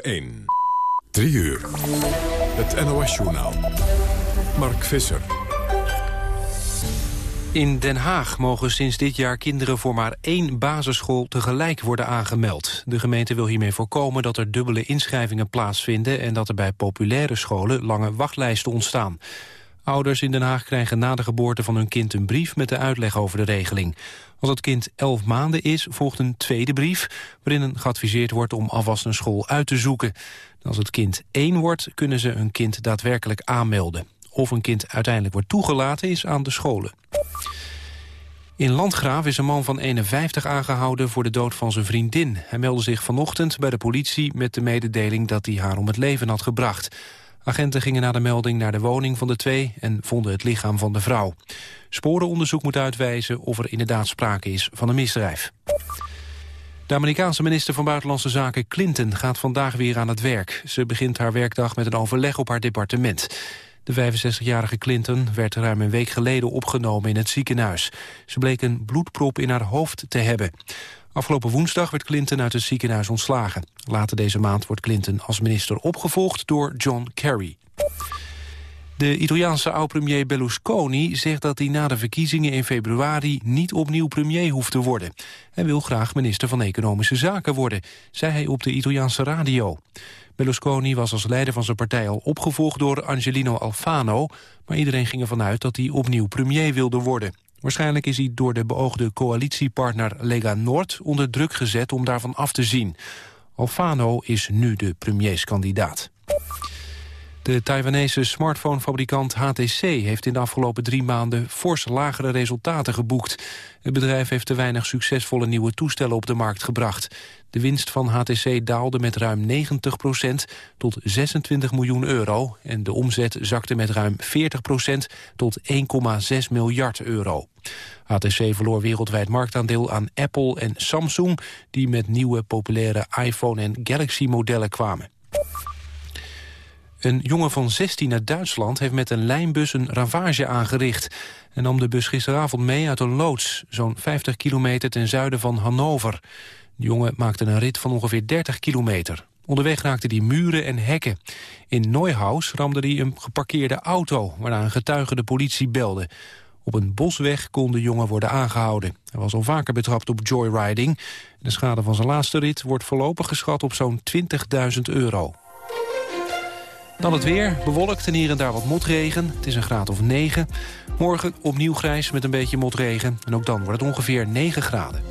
1. 3 uur. Het NOS-journaal. Mark Visser. In Den Haag mogen sinds dit jaar kinderen voor maar één basisschool tegelijk worden aangemeld. De gemeente wil hiermee voorkomen dat er dubbele inschrijvingen plaatsvinden... en dat er bij populaire scholen lange wachtlijsten ontstaan. Ouders in Den Haag krijgen na de geboorte van hun kind een brief met de uitleg over de regeling. Als het kind 11 maanden is, volgt een tweede brief... waarin geadviseerd wordt om alvast een school uit te zoeken. Als het kind 1 wordt, kunnen ze een kind daadwerkelijk aanmelden. Of een kind uiteindelijk wordt toegelaten, is aan de scholen. In Landgraaf is een man van 51 aangehouden voor de dood van zijn vriendin. Hij meldde zich vanochtend bij de politie met de mededeling dat hij haar om het leven had gebracht. Agenten gingen na de melding naar de woning van de twee en vonden het lichaam van de vrouw. Sporenonderzoek moet uitwijzen of er inderdaad sprake is van een misdrijf. De Amerikaanse minister van Buitenlandse Zaken Clinton gaat vandaag weer aan het werk. Ze begint haar werkdag met een overleg op haar departement. De 65-jarige Clinton werd ruim een week geleden opgenomen in het ziekenhuis. Ze bleek een bloedprop in haar hoofd te hebben. Afgelopen woensdag werd Clinton uit het ziekenhuis ontslagen. Later deze maand wordt Clinton als minister opgevolgd door John Kerry. De Italiaanse oud-premier Berlusconi zegt dat hij na de verkiezingen in februari niet opnieuw premier hoeft te worden. Hij wil graag minister van Economische Zaken worden, zei hij op de Italiaanse radio. Berlusconi was als leider van zijn partij al opgevolgd door Angelino Alfano, maar iedereen ging ervan uit dat hij opnieuw premier wilde worden. Waarschijnlijk is hij door de beoogde coalitiepartner Lega Noord onder druk gezet om daarvan af te zien. Alfano is nu de premierskandidaat. De Taiwanese smartphonefabrikant HTC heeft in de afgelopen drie maanden fors lagere resultaten geboekt. Het bedrijf heeft te weinig succesvolle nieuwe toestellen op de markt gebracht. De winst van HTC daalde met ruim 90% tot 26 miljoen euro... en de omzet zakte met ruim 40% tot 1,6 miljard euro. HTC verloor wereldwijd marktaandeel aan Apple en Samsung... die met nieuwe populaire iPhone- en Galaxy-modellen kwamen. Een jongen van 16 uit Duitsland heeft met een lijnbus een ravage aangericht... en nam de bus gisteravond mee uit een loods... zo'n 50 kilometer ten zuiden van Hannover. De jongen maakte een rit van ongeveer 30 kilometer. Onderweg raakte hij muren en hekken. In Neuhaus ramde hij een geparkeerde auto... waarna een getuige de politie belde. Op een bosweg kon de jongen worden aangehouden. Hij was al vaker betrapt op joyriding. De schade van zijn laatste rit wordt voorlopig geschat op zo'n 20.000 euro. Dan het weer, bewolkt en hier en daar wat motregen. Het is een graad of 9. Morgen opnieuw grijs met een beetje motregen. En ook dan wordt het ongeveer 9 graden.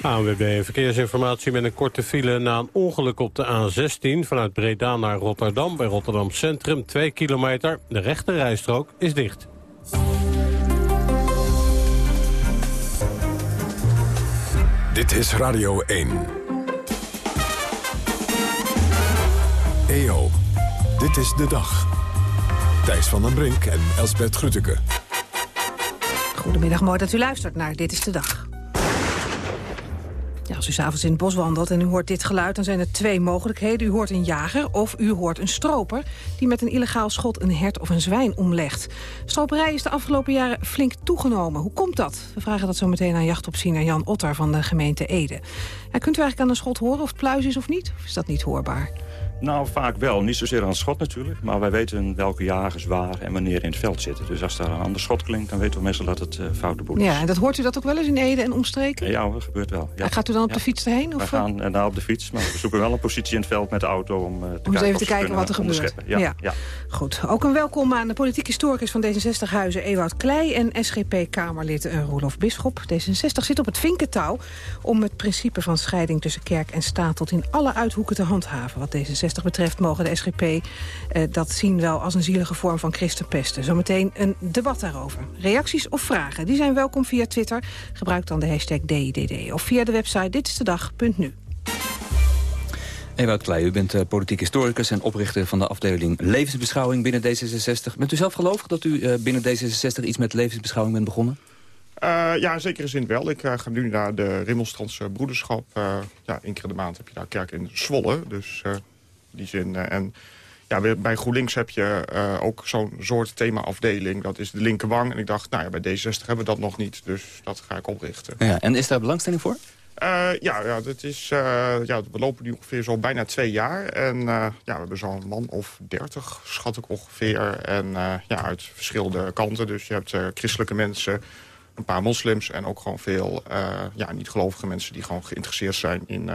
ANWB Verkeersinformatie met een korte file na een ongeluk op de A16... vanuit Breda naar Rotterdam bij Rotterdam Centrum, 2 kilometer. De rechte rijstrook is dicht. Dit is Radio 1. EO, dit is de dag. Thijs van den Brink en Elsbert Grütke. Goedemiddag, mooi dat u luistert naar Dit is de Dag. Ja, als u s'avonds in het bos wandelt en u hoort dit geluid... dan zijn er twee mogelijkheden. U hoort een jager of u hoort een stroper... die met een illegaal schot een hert of een zwijn omlegt. Stroperij is de afgelopen jaren flink toegenomen. Hoe komt dat? We vragen dat zo meteen aan jachtopziener Jan Otter van de gemeente Ede. Ja, kunt u eigenlijk aan een schot horen of het pluis is of niet? Of is dat niet hoorbaar? Nou, vaak wel. Niet zozeer aan het schot natuurlijk. Maar wij weten welke jagers waar en wanneer in het veld zitten. Dus als daar een ander schot klinkt, dan weten we meestal dat het uh, foute boel is. Ja, en dat hoort u dat ook wel eens in Ede en omstreken? Ja, dat gebeurt wel. Ja. En gaat u dan op de fiets erheen? Of? We gaan uh, nou op de fiets, maar we zoeken wel een positie in het veld met de auto... om, uh, te om kijken even te kijken wat er gebeurt. Ja, ja. ja. Goed. Ook een welkom aan de politiek historicus van D66 Huizen Ewout Klei... en SGP-Kamerlid Roelof Bisschop. D66 zit op het vinkentouw om het principe van scheiding tussen kerk en staat... tot in alle uithoeken te handhaven. Wat D66 betreft mogen de SGP uh, dat zien wel als een zielige vorm van christenpesten. Zometeen een debat daarover. Reacties of vragen, die zijn welkom via Twitter. Gebruik dan de hashtag DIDD of via de website ditstedag.nu. Ewout Kleij, u bent uh, politiek historicus en oprichter van de afdeling levensbeschouwing binnen D66. Bent u zelf gelovig dat u uh, binnen D66 iets met levensbeschouwing bent begonnen? Uh, ja, in zekere zin wel. Ik uh, ga nu naar de Rimmelstrandse broederschap. Uh, ja, één keer in de maand heb je daar kerk in Zwolle. Dus die zin. en ja, bij GroenLinks heb je ook zo'n soort themaafdeling. Dat is de linkerwang. En ik dacht, nou ja, bij D60 hebben we dat nog niet. Dus dat ga ik oprichten. Ja, en is daar belangstelling voor? Uh, ja, ja, dat is, uh, ja, we lopen nu ongeveer zo bijna twee jaar. En ja, we hebben zo'n man of dertig, schat ik ongeveer. En ja, uit verschillende kanten. Dus je hebt christelijke mensen, een paar moslims... en ook gewoon veel ja, niet-gelovige mensen die gewoon geïnteresseerd zijn... in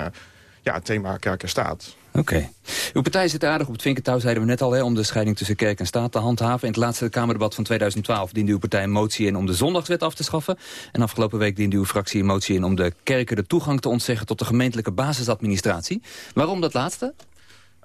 ja, het thema kerk en staat. Oké. Uw partij zit aardig op het vinkentouw, zeiden we net al... Hè, om de scheiding tussen kerk en staat te handhaven. In het laatste Kamerdebat van 2012 diende uw partij een motie in... om de zondagswet af te schaffen. En afgelopen week diende uw fractie een motie in... om de kerken de toegang te ontzeggen tot de gemeentelijke basisadministratie. Waarom dat laatste?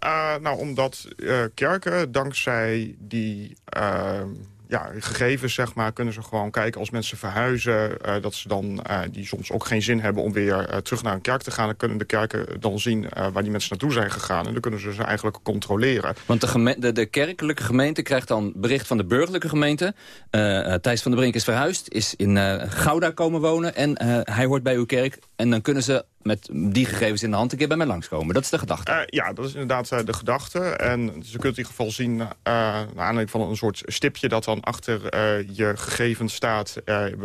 Uh, nou, omdat uh, kerken dankzij die... Uh, ja, gegevens, zeg maar, kunnen ze gewoon kijken als mensen verhuizen... Uh, dat ze dan, uh, die soms ook geen zin hebben om weer uh, terug naar een kerk te gaan... dan kunnen de kerken dan zien waar die mensen naartoe zijn gegaan. En dan kunnen ze ze eigenlijk controleren. Want de, de, de kerkelijke gemeente krijgt dan bericht van de burgerlijke gemeente. Thijs van der Brink is verhuisd, is in Gouda komen wonen... en hij hoort bij uw kerk. En dan kunnen ze met die gegevens in de hand een keer bij mij langskomen. Dat is de gedachte. Uh, ja, dat is inderdaad uh, de gedachte. En ze kunt in ieder geval zien, uh, naar aanleiding van een soort stipje... dat dan achter je gegevens staat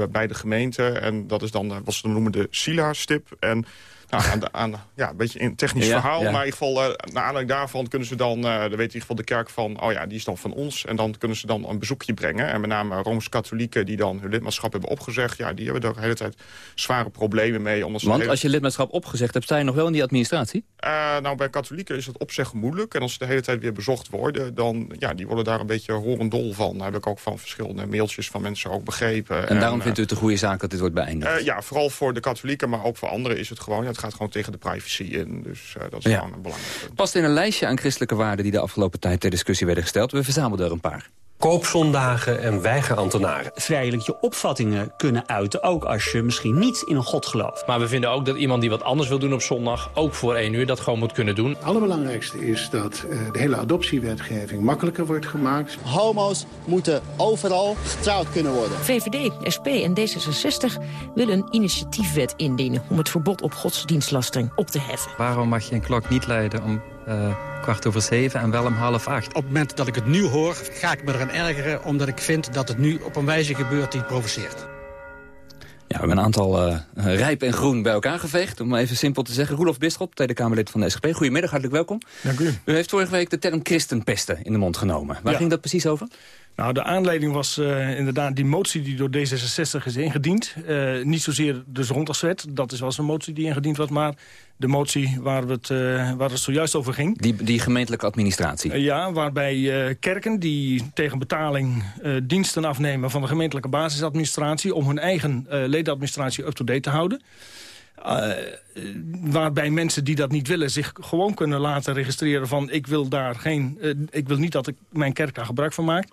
bij de gemeente. En dat is dan wat ze noemen de SILA-stip. En nou, aan de, aan, ja, een beetje een technisch verhaal. Maar in ieder geval, uh, naar aanleiding daarvan kunnen ze dan... Uh, dan weet in ieder geval de kerk van, oh ja, die is dan van ons. En dan kunnen ze dan een bezoekje brengen. En met name Rooms-Katholieken die dan hun lidmaatschap hebben opgezegd... ja, die hebben er de hele tijd zware problemen mee. Omdat Want als je lidmaatschap opgezegd hebt, sta je nog wel in die administratie? Uh, nou, bij katholieken is het opzeggen moeilijk. En als ze de hele tijd weer bezocht worden... dan, ja, die worden daar een beetje horendol van. Daar heb ik ook van verschillende mailtjes van mensen ook begrepen. En, daarom vindt u het een goede zaak dat dit wordt beëindigd? ja, vooral voor de katholieken, maar ook voor anderen is het gewoon... Ja, het gaat gewoon tegen de privacy in. Dus uh, dat is ja. gewoon een belangrijk punt. Past in een lijstje aan christelijke waarden die de afgelopen tijd ter discussie werden gesteld. We verzamelden er een paar koopzondagen en weigerambtenaren. Vrijelijk je opvattingen kunnen uiten, ook als je misschien niet in een god gelooft. Maar we vinden ook dat iemand die wat anders wil doen op zondag... ook voor één uur dat gewoon moet kunnen doen. Het allerbelangrijkste is dat uh, de hele adoptiewetgeving makkelijker wordt gemaakt. Homo's moeten overal getrouwd kunnen worden. VVD, SP en D66 willen een initiatiefwet indienen... om het verbod op godsdienstlastering op te heffen. Waarom mag je een klok niet leiden om... Uh kwart over zeven en wel om half acht. Op het moment dat ik het nu hoor, ga ik me eraan ergeren... omdat ik vind dat het nu op een wijze gebeurt die provoceert. Ja, we hebben een aantal uh, rijp en groen bij elkaar geveegd. Om even simpel te zeggen. Roelof Bisschop, Tweede Kamerlid van de SGP. Goedemiddag, hartelijk welkom. Dank u. U heeft vorige week de term christenpesten in de mond genomen. Waar ging dat precies over? Nou, de aanleiding was uh, inderdaad die motie die door D66 is ingediend. Uh, niet zozeer de zondagswet, dat is wel een motie die ingediend was... maar de motie waar, we het, uh, waar het zojuist over ging. Die, die gemeentelijke administratie? ja, waarbij kerken die tegen betaling diensten afnemen... van de gemeentelijke basisadministratie... om hun eigen ledenadministratie up-to-date te houden... Uh, waarbij mensen die dat niet willen zich gewoon kunnen laten registreren van ik wil daar geen, uh, ik wil niet dat ik mijn kerk daar gebruik van maak.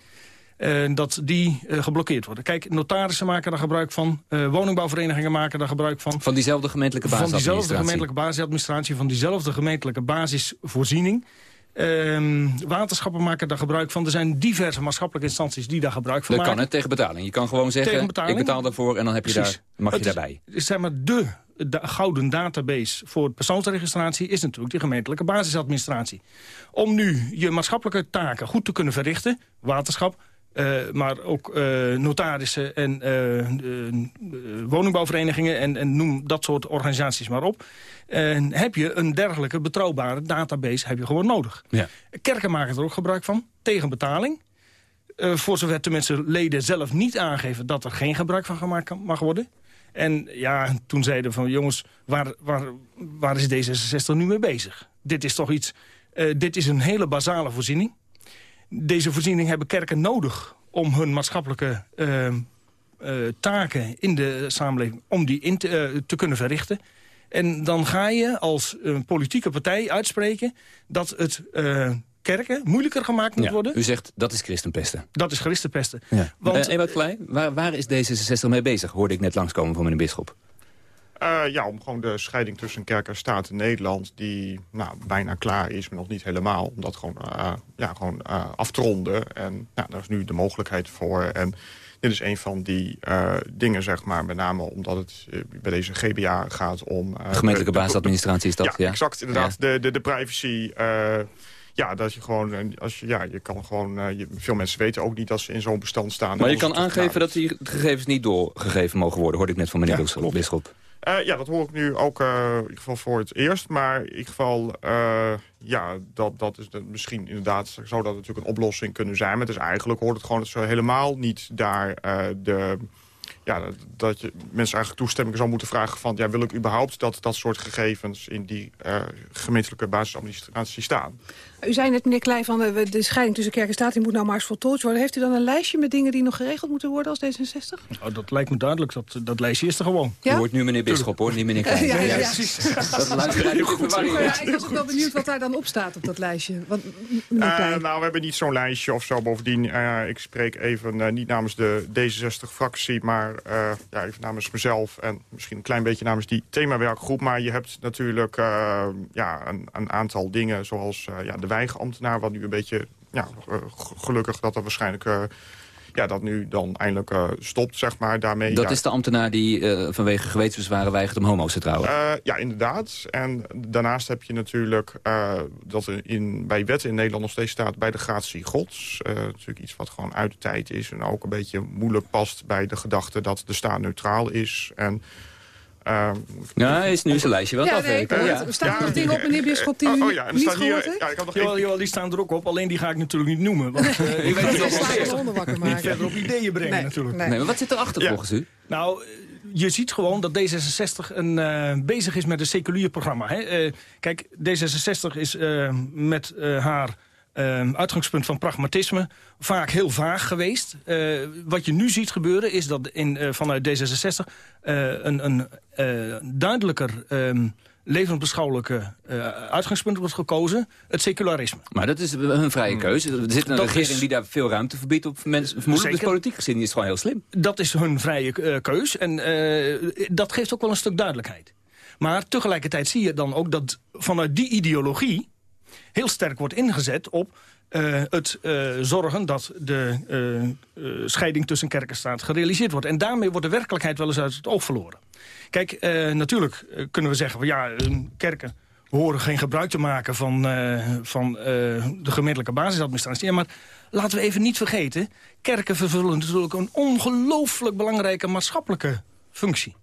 Uh, dat die geblokkeerd worden. Kijk, notarissen maken daar gebruik van. woningbouwverenigingen maken daar gebruik van. Van diezelfde gemeentelijke basisadministratie? Van diezelfde gemeentelijke basisadministratie. Van diezelfde gemeentelijke basisvoorziening. Ehm, waterschappen maken daar gebruik van. Er zijn diverse maatschappelijke instanties die daar gebruik van dat maken. Dat kan, het tegen betaling. Je kan gewoon zeggen, ik betaal daarvoor en dan heb je daar, mag je daarbij. Het is zeg maar de de gouden database voor persoonsregistratie... is natuurlijk de gemeentelijke basisadministratie. Om nu je maatschappelijke taken goed te kunnen verrichten... waterschap, uh, maar ook uh, notarissen en uh, woningbouwverenigingen... En, en, noem dat soort organisaties maar op... En heb je een dergelijke betrouwbare database heb je gewoon nodig. Ja. Kerken maken er ook gebruik van, tegen betaling. voor zover tenminste leden zelf niet aangeven... dat er geen gebruik van gemaakt mag worden. En ja, toen zeiden van jongens, waar, waar, waar is D66 nu mee bezig? Dit is toch iets, dit is een hele basale voorziening. Deze voorziening hebben kerken nodig om hun maatschappelijke uh, uh, taken in de samenleving, om die in te, te kunnen verrichten. En dan ga je als politieke partij uitspreken dat het kerken moeilijker gemaakt moet worden. U zegt dat is christenpesten. Dat is christenpesten. Ja. Want, uh, Klein, waar, waar is D66 mee bezig? Hoorde ik net langskomen van meneer Bisschop. Uh, ja, om gewoon de scheiding tussen kerk en staat in Nederland... die nou, bijna klaar is, maar nog niet helemaal... om dat gewoon, uh, ja, gewoon uh, af te ronden. En nou, daar is nu de mogelijkheid voor. En dit is een van die dingen, zeg maar. Met name omdat het bij deze GBA gaat om... Gemeentelijke basisadministratie is dat, ja? ja? exact, inderdaad. Ja. De, de, de privacy ja, dat je gewoon, eh, als je, ja, je kan gewoon, uh, je, veel mensen weten ook niet dat ze in zo'n bestand staan. Maar je kan aangeven dat die gegevens niet doorgegeven mogen worden, hoorde ik net van meneer ja, Bisschop. Uh, ja, dat hoor ik nu ook uh, in ieder geval voor het eerst. Maar in ieder geval, uh, ja, dat, dat is misschien inderdaad... zou dat natuurlijk een oplossing kunnen zijn. Maar het is eigenlijk hoort het gewoon dat helemaal niet daar de ja, dat je mensen eigenlijk toestemming zou moeten vragen van... Ja, wil ik überhaupt dat dat soort gegevens in die gemeentelijke basisadministratie staan? U zei net, meneer Kleij, van de, de scheiding tussen kerk en staat... die moet nou maar eens voltooid worden. Heeft u dan een lijstje met dingen die nog geregeld moeten worden als D66? Nou, dat lijkt me duidelijk. Dat, dat lijstje is er gewoon. Ja? U hoort nu meneer Bisschop, hoor, niet meneer Kleij. Ja, ja, ja. precies. Dat luistert heel goed. Ja, ik was ook wel benieuwd wat daar dan op staat op dat lijstje. Wat, uh, nou, we hebben niet zo'n lijstje of zo. Bovendien, uh, ik spreek even niet namens de D66-fractie... maar ja, even namens mezelf en misschien een klein beetje namens die themawerkgroep. Maar je hebt natuurlijk ja, een, een, aantal dingen zoals ja, de weigerambtenaar... wat nu een beetje ja, gelukkig dat er waarschijnlijk ja, dat nu dan eindelijk uh, stopt, zeg maar. Daarmee, dat is de ambtenaar die uh, vanwege gewetensbezwaren weigert om homo's te trouwen? Uh, ja, inderdaad. En daarnaast heb je natuurlijk dat er in, bij wetten in Nederland nog steeds staat... bij de gratie gods. natuurlijk iets wat gewoon uit de tijd is en ook een beetje moeilijk past... bij de gedachte dat de staat neutraal is. En uh, ja, is nu zijn lijstje wel ja, afwerken. Nee, ja. Er staan nog dingen op, meneer Bisschop, die oh, oh, ja, en niet hier, ja, ik had nog jawel, jawel, die staan er ook op. Alleen die ga ik natuurlijk niet noemen. Want uh, ik weet niet of niet verder op ideeën brengen nee, natuurlijk. Nee. nee. maar wat zit erachter volgens u? Nou, je ziet gewoon dat D66 een, uh, bezig is met een seculier programma. Hè? Uh, kijk, D66 is uh, met haar uh, uitgangspunt van pragmatisme vaak heel vaag geweest. Uh, wat je nu ziet gebeuren is dat in, uh, vanuit D66 uh, een, een duidelijker... Um, levensbeschouwelijke uitgangspunt wordt gekozen, het secularisme. Maar dat is hun vrije hmm. keuze. Er zit een dat regering is... die daar veel ruimte verbiedt op mensen. Vermoedelijk dus politiek gezien is het gewoon heel slim. Dat is hun vrije keus en dat geeft ook wel een stuk duidelijkheid. Maar tegelijkertijd zie je dan ook dat vanuit die ideologie heel sterk wordt ingezet op uh, het uh, zorgen dat de uh, scheiding tussen kerk en staat gerealiseerd wordt. En daarmee wordt de werkelijkheid wel eens uit het oog verloren. Kijk, natuurlijk kunnen we zeggen, ja, kerken horen geen gebruik te maken van, van de gemeentelijke basisadministratie. Maar laten we even niet vergeten, kerken vervullen natuurlijk een ongelooflijk belangrijke maatschappelijke functie.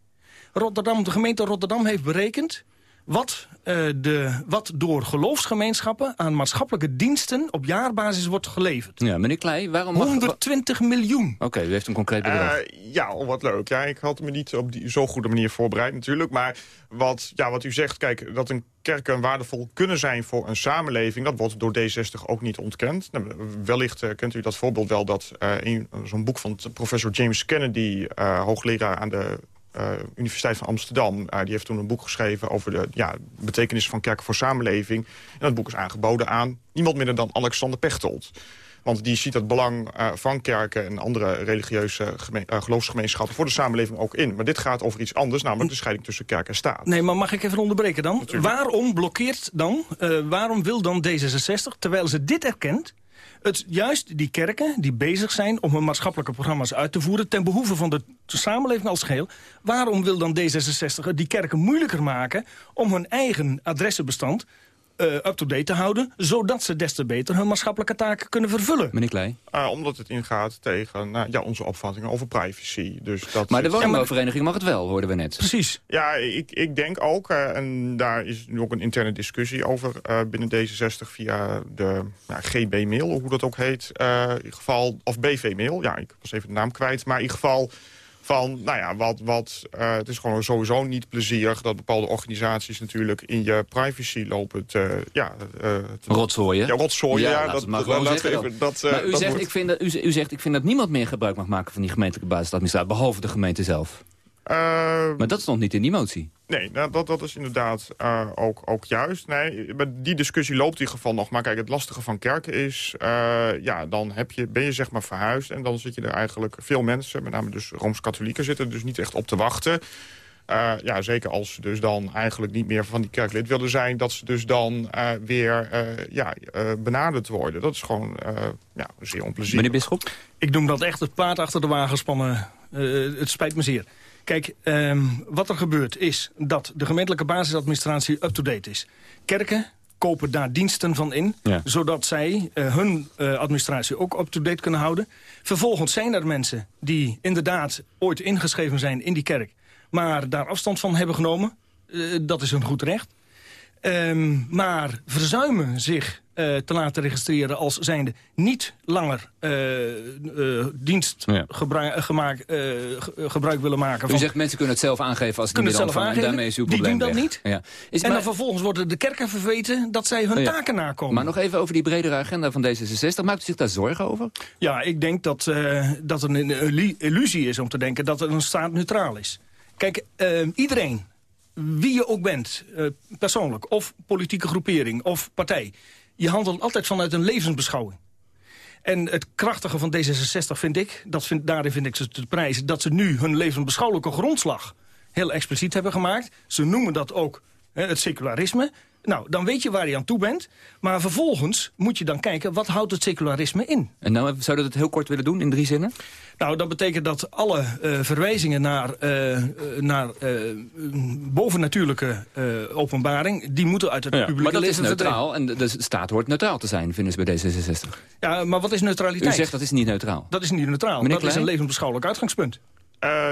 Rotterdam, de gemeente Rotterdam heeft berekend wat, uh, de, wat door geloofsgemeenschappen aan maatschappelijke diensten op jaarbasis wordt geleverd. Ja, meneer Klei, waarom... 120 miljoen. Oké, u heeft een concreet bedrag. Uh, ja, oh, wat leuk. Ja, ik had me niet op die zo goede manier voorbereid natuurlijk. Maar wat, ja, wat u zegt, kijk, dat een kerken waardevol kunnen zijn voor een samenleving... dat wordt door D60 ook niet ontkend. Nou, wellicht uh, kent u dat voorbeeld wel dat uh, zo'n boek van professor James Kennedy... Uh, hoogleraar aan de Universiteit van Amsterdam. Uh, die heeft toen een boek geschreven over de ja, betekenis van kerken voor samenleving. En dat boek is aangeboden aan niemand minder dan Alexander Pechtold. Want die ziet het belang uh, van kerken en andere religieuze geloofsgemeenschappen... voor de samenleving ook in. Maar dit gaat over iets anders, namelijk de scheiding tussen kerk en staat. Nee, maar mag ik even onderbreken dan? Natuurlijk. Waarom blokkeert dan, waarom wil dan D66, terwijl ze dit erkent het juist die kerken die bezig zijn om hun maatschappelijke programma's uit te voeren... ten behoeve van de samenleving als geheel. Waarom wil dan D66 die kerken moeilijker maken om hun eigen adressenbestand uh, up-to-date te houden... zodat ze des te beter hun maatschappelijke taken kunnen vervullen. Meneer Kleij? Uh, omdat het ingaat tegen uh, ja, onze opvattingen over privacy. Dus dat maar de woningbouwvereniging mag het wel, hoorden we net. Precies. Ja, ik, ik denk ook, eh, en daar is nu ook een interne discussie over... binnen D66 via de GB-mail, hoe dat ook heet. in geval, of BV-mail, ja, ik was even de naam kwijt. Maar in ieder geval van, nou ja, wat, wat, uh, het is gewoon sowieso niet plezierig... dat bepaalde organisaties natuurlijk in je privacy lopen te... Ja, uh, rotzooien. Ja, rotzooien, ja. dat, mag wel zeggen dat, uh, maar u, zegt, ik vind dat, u, u zegt, ik vind dat niemand meer gebruik mag maken... van die gemeentelijke basisadministratie, behalve de gemeente zelf. Uh, maar dat stond niet in die motie. Nee, nou, dat, dat is inderdaad uh, ook, ook juist. Nee, maar die discussie loopt in ieder geval nog. Maar kijk, het lastige van kerken is... Uh, ja, dan heb je, ben je zeg maar verhuisd... en dan zit je er eigenlijk... veel mensen, met name dus Rooms-Katholieken... zitten dus niet echt op te wachten... Uh, ja, zeker als ze dus dan eigenlijk niet meer van die kerklid willen zijn... dat ze dus dan uh, weer uh, ja, benaderd worden. Dat is gewoon ja, zeer onplezierig. Meneer Bisschop? Ik noem dat echt het paard achter de wagen spannen. het spijt me zeer. Kijk, um, wat er gebeurt is dat de gemeentelijke basisadministratie up-to-date is. Kerken kopen daar diensten van in, zodat zij uh, hun uh, administratie ook up-to-date kunnen houden. Vervolgens zijn er mensen die inderdaad ooit ingeschreven zijn in die kerk maar daar afstand van hebben genomen. dat is een goed recht. Ehm, maar verzuimen zich uh, te laten registreren als zijnde niet langer uh, uh, dienstgebruik gebruik willen maken. Van... U zegt mensen kunnen het zelf aangeven als ze niet zelf aangeven. En daarmee is uw probleem Die doen dat niet. Ja. Is en maar... dan vervolgens worden de kerken verweten dat zij hun taken nakomen. Maar nog even over die bredere agenda van D66. Maakt u zich daar zorgen over? Ja, ik denk dat, dat er een illusie is om te denken dat er een staat neutraal is. Kijk, iedereen wie je ook bent, persoonlijk, of politieke groepering, of partij je handelt altijd vanuit een levensbeschouwing. En het krachtige van D66 vind ik, dat vind, daarin vind ik ze te prijzen... dat ze nu hun levensbeschouwelijke grondslag heel expliciet hebben gemaakt. Ze noemen dat ook hè, het secularisme. Nou, dan weet je waar je aan toe bent. Maar vervolgens moet je dan kijken, wat houdt het secularisme in? En nou, zou dat het heel kort willen doen, in drie zinnen? Nou, dat betekent dat alle uh, verwijzingen naar, uh, naar uh, bovennatuurlijke openbaring... die moeten uit het ja, publieke Maar dat is neutraal en de staat hoort neutraal te zijn, vinden ze bij D66. Ja, maar wat is neutraliteit? U zegt dat is niet neutraal. Dat is niet neutraal. Meneer dat is een levensbeschouwelijk uitgangspunt. Uh,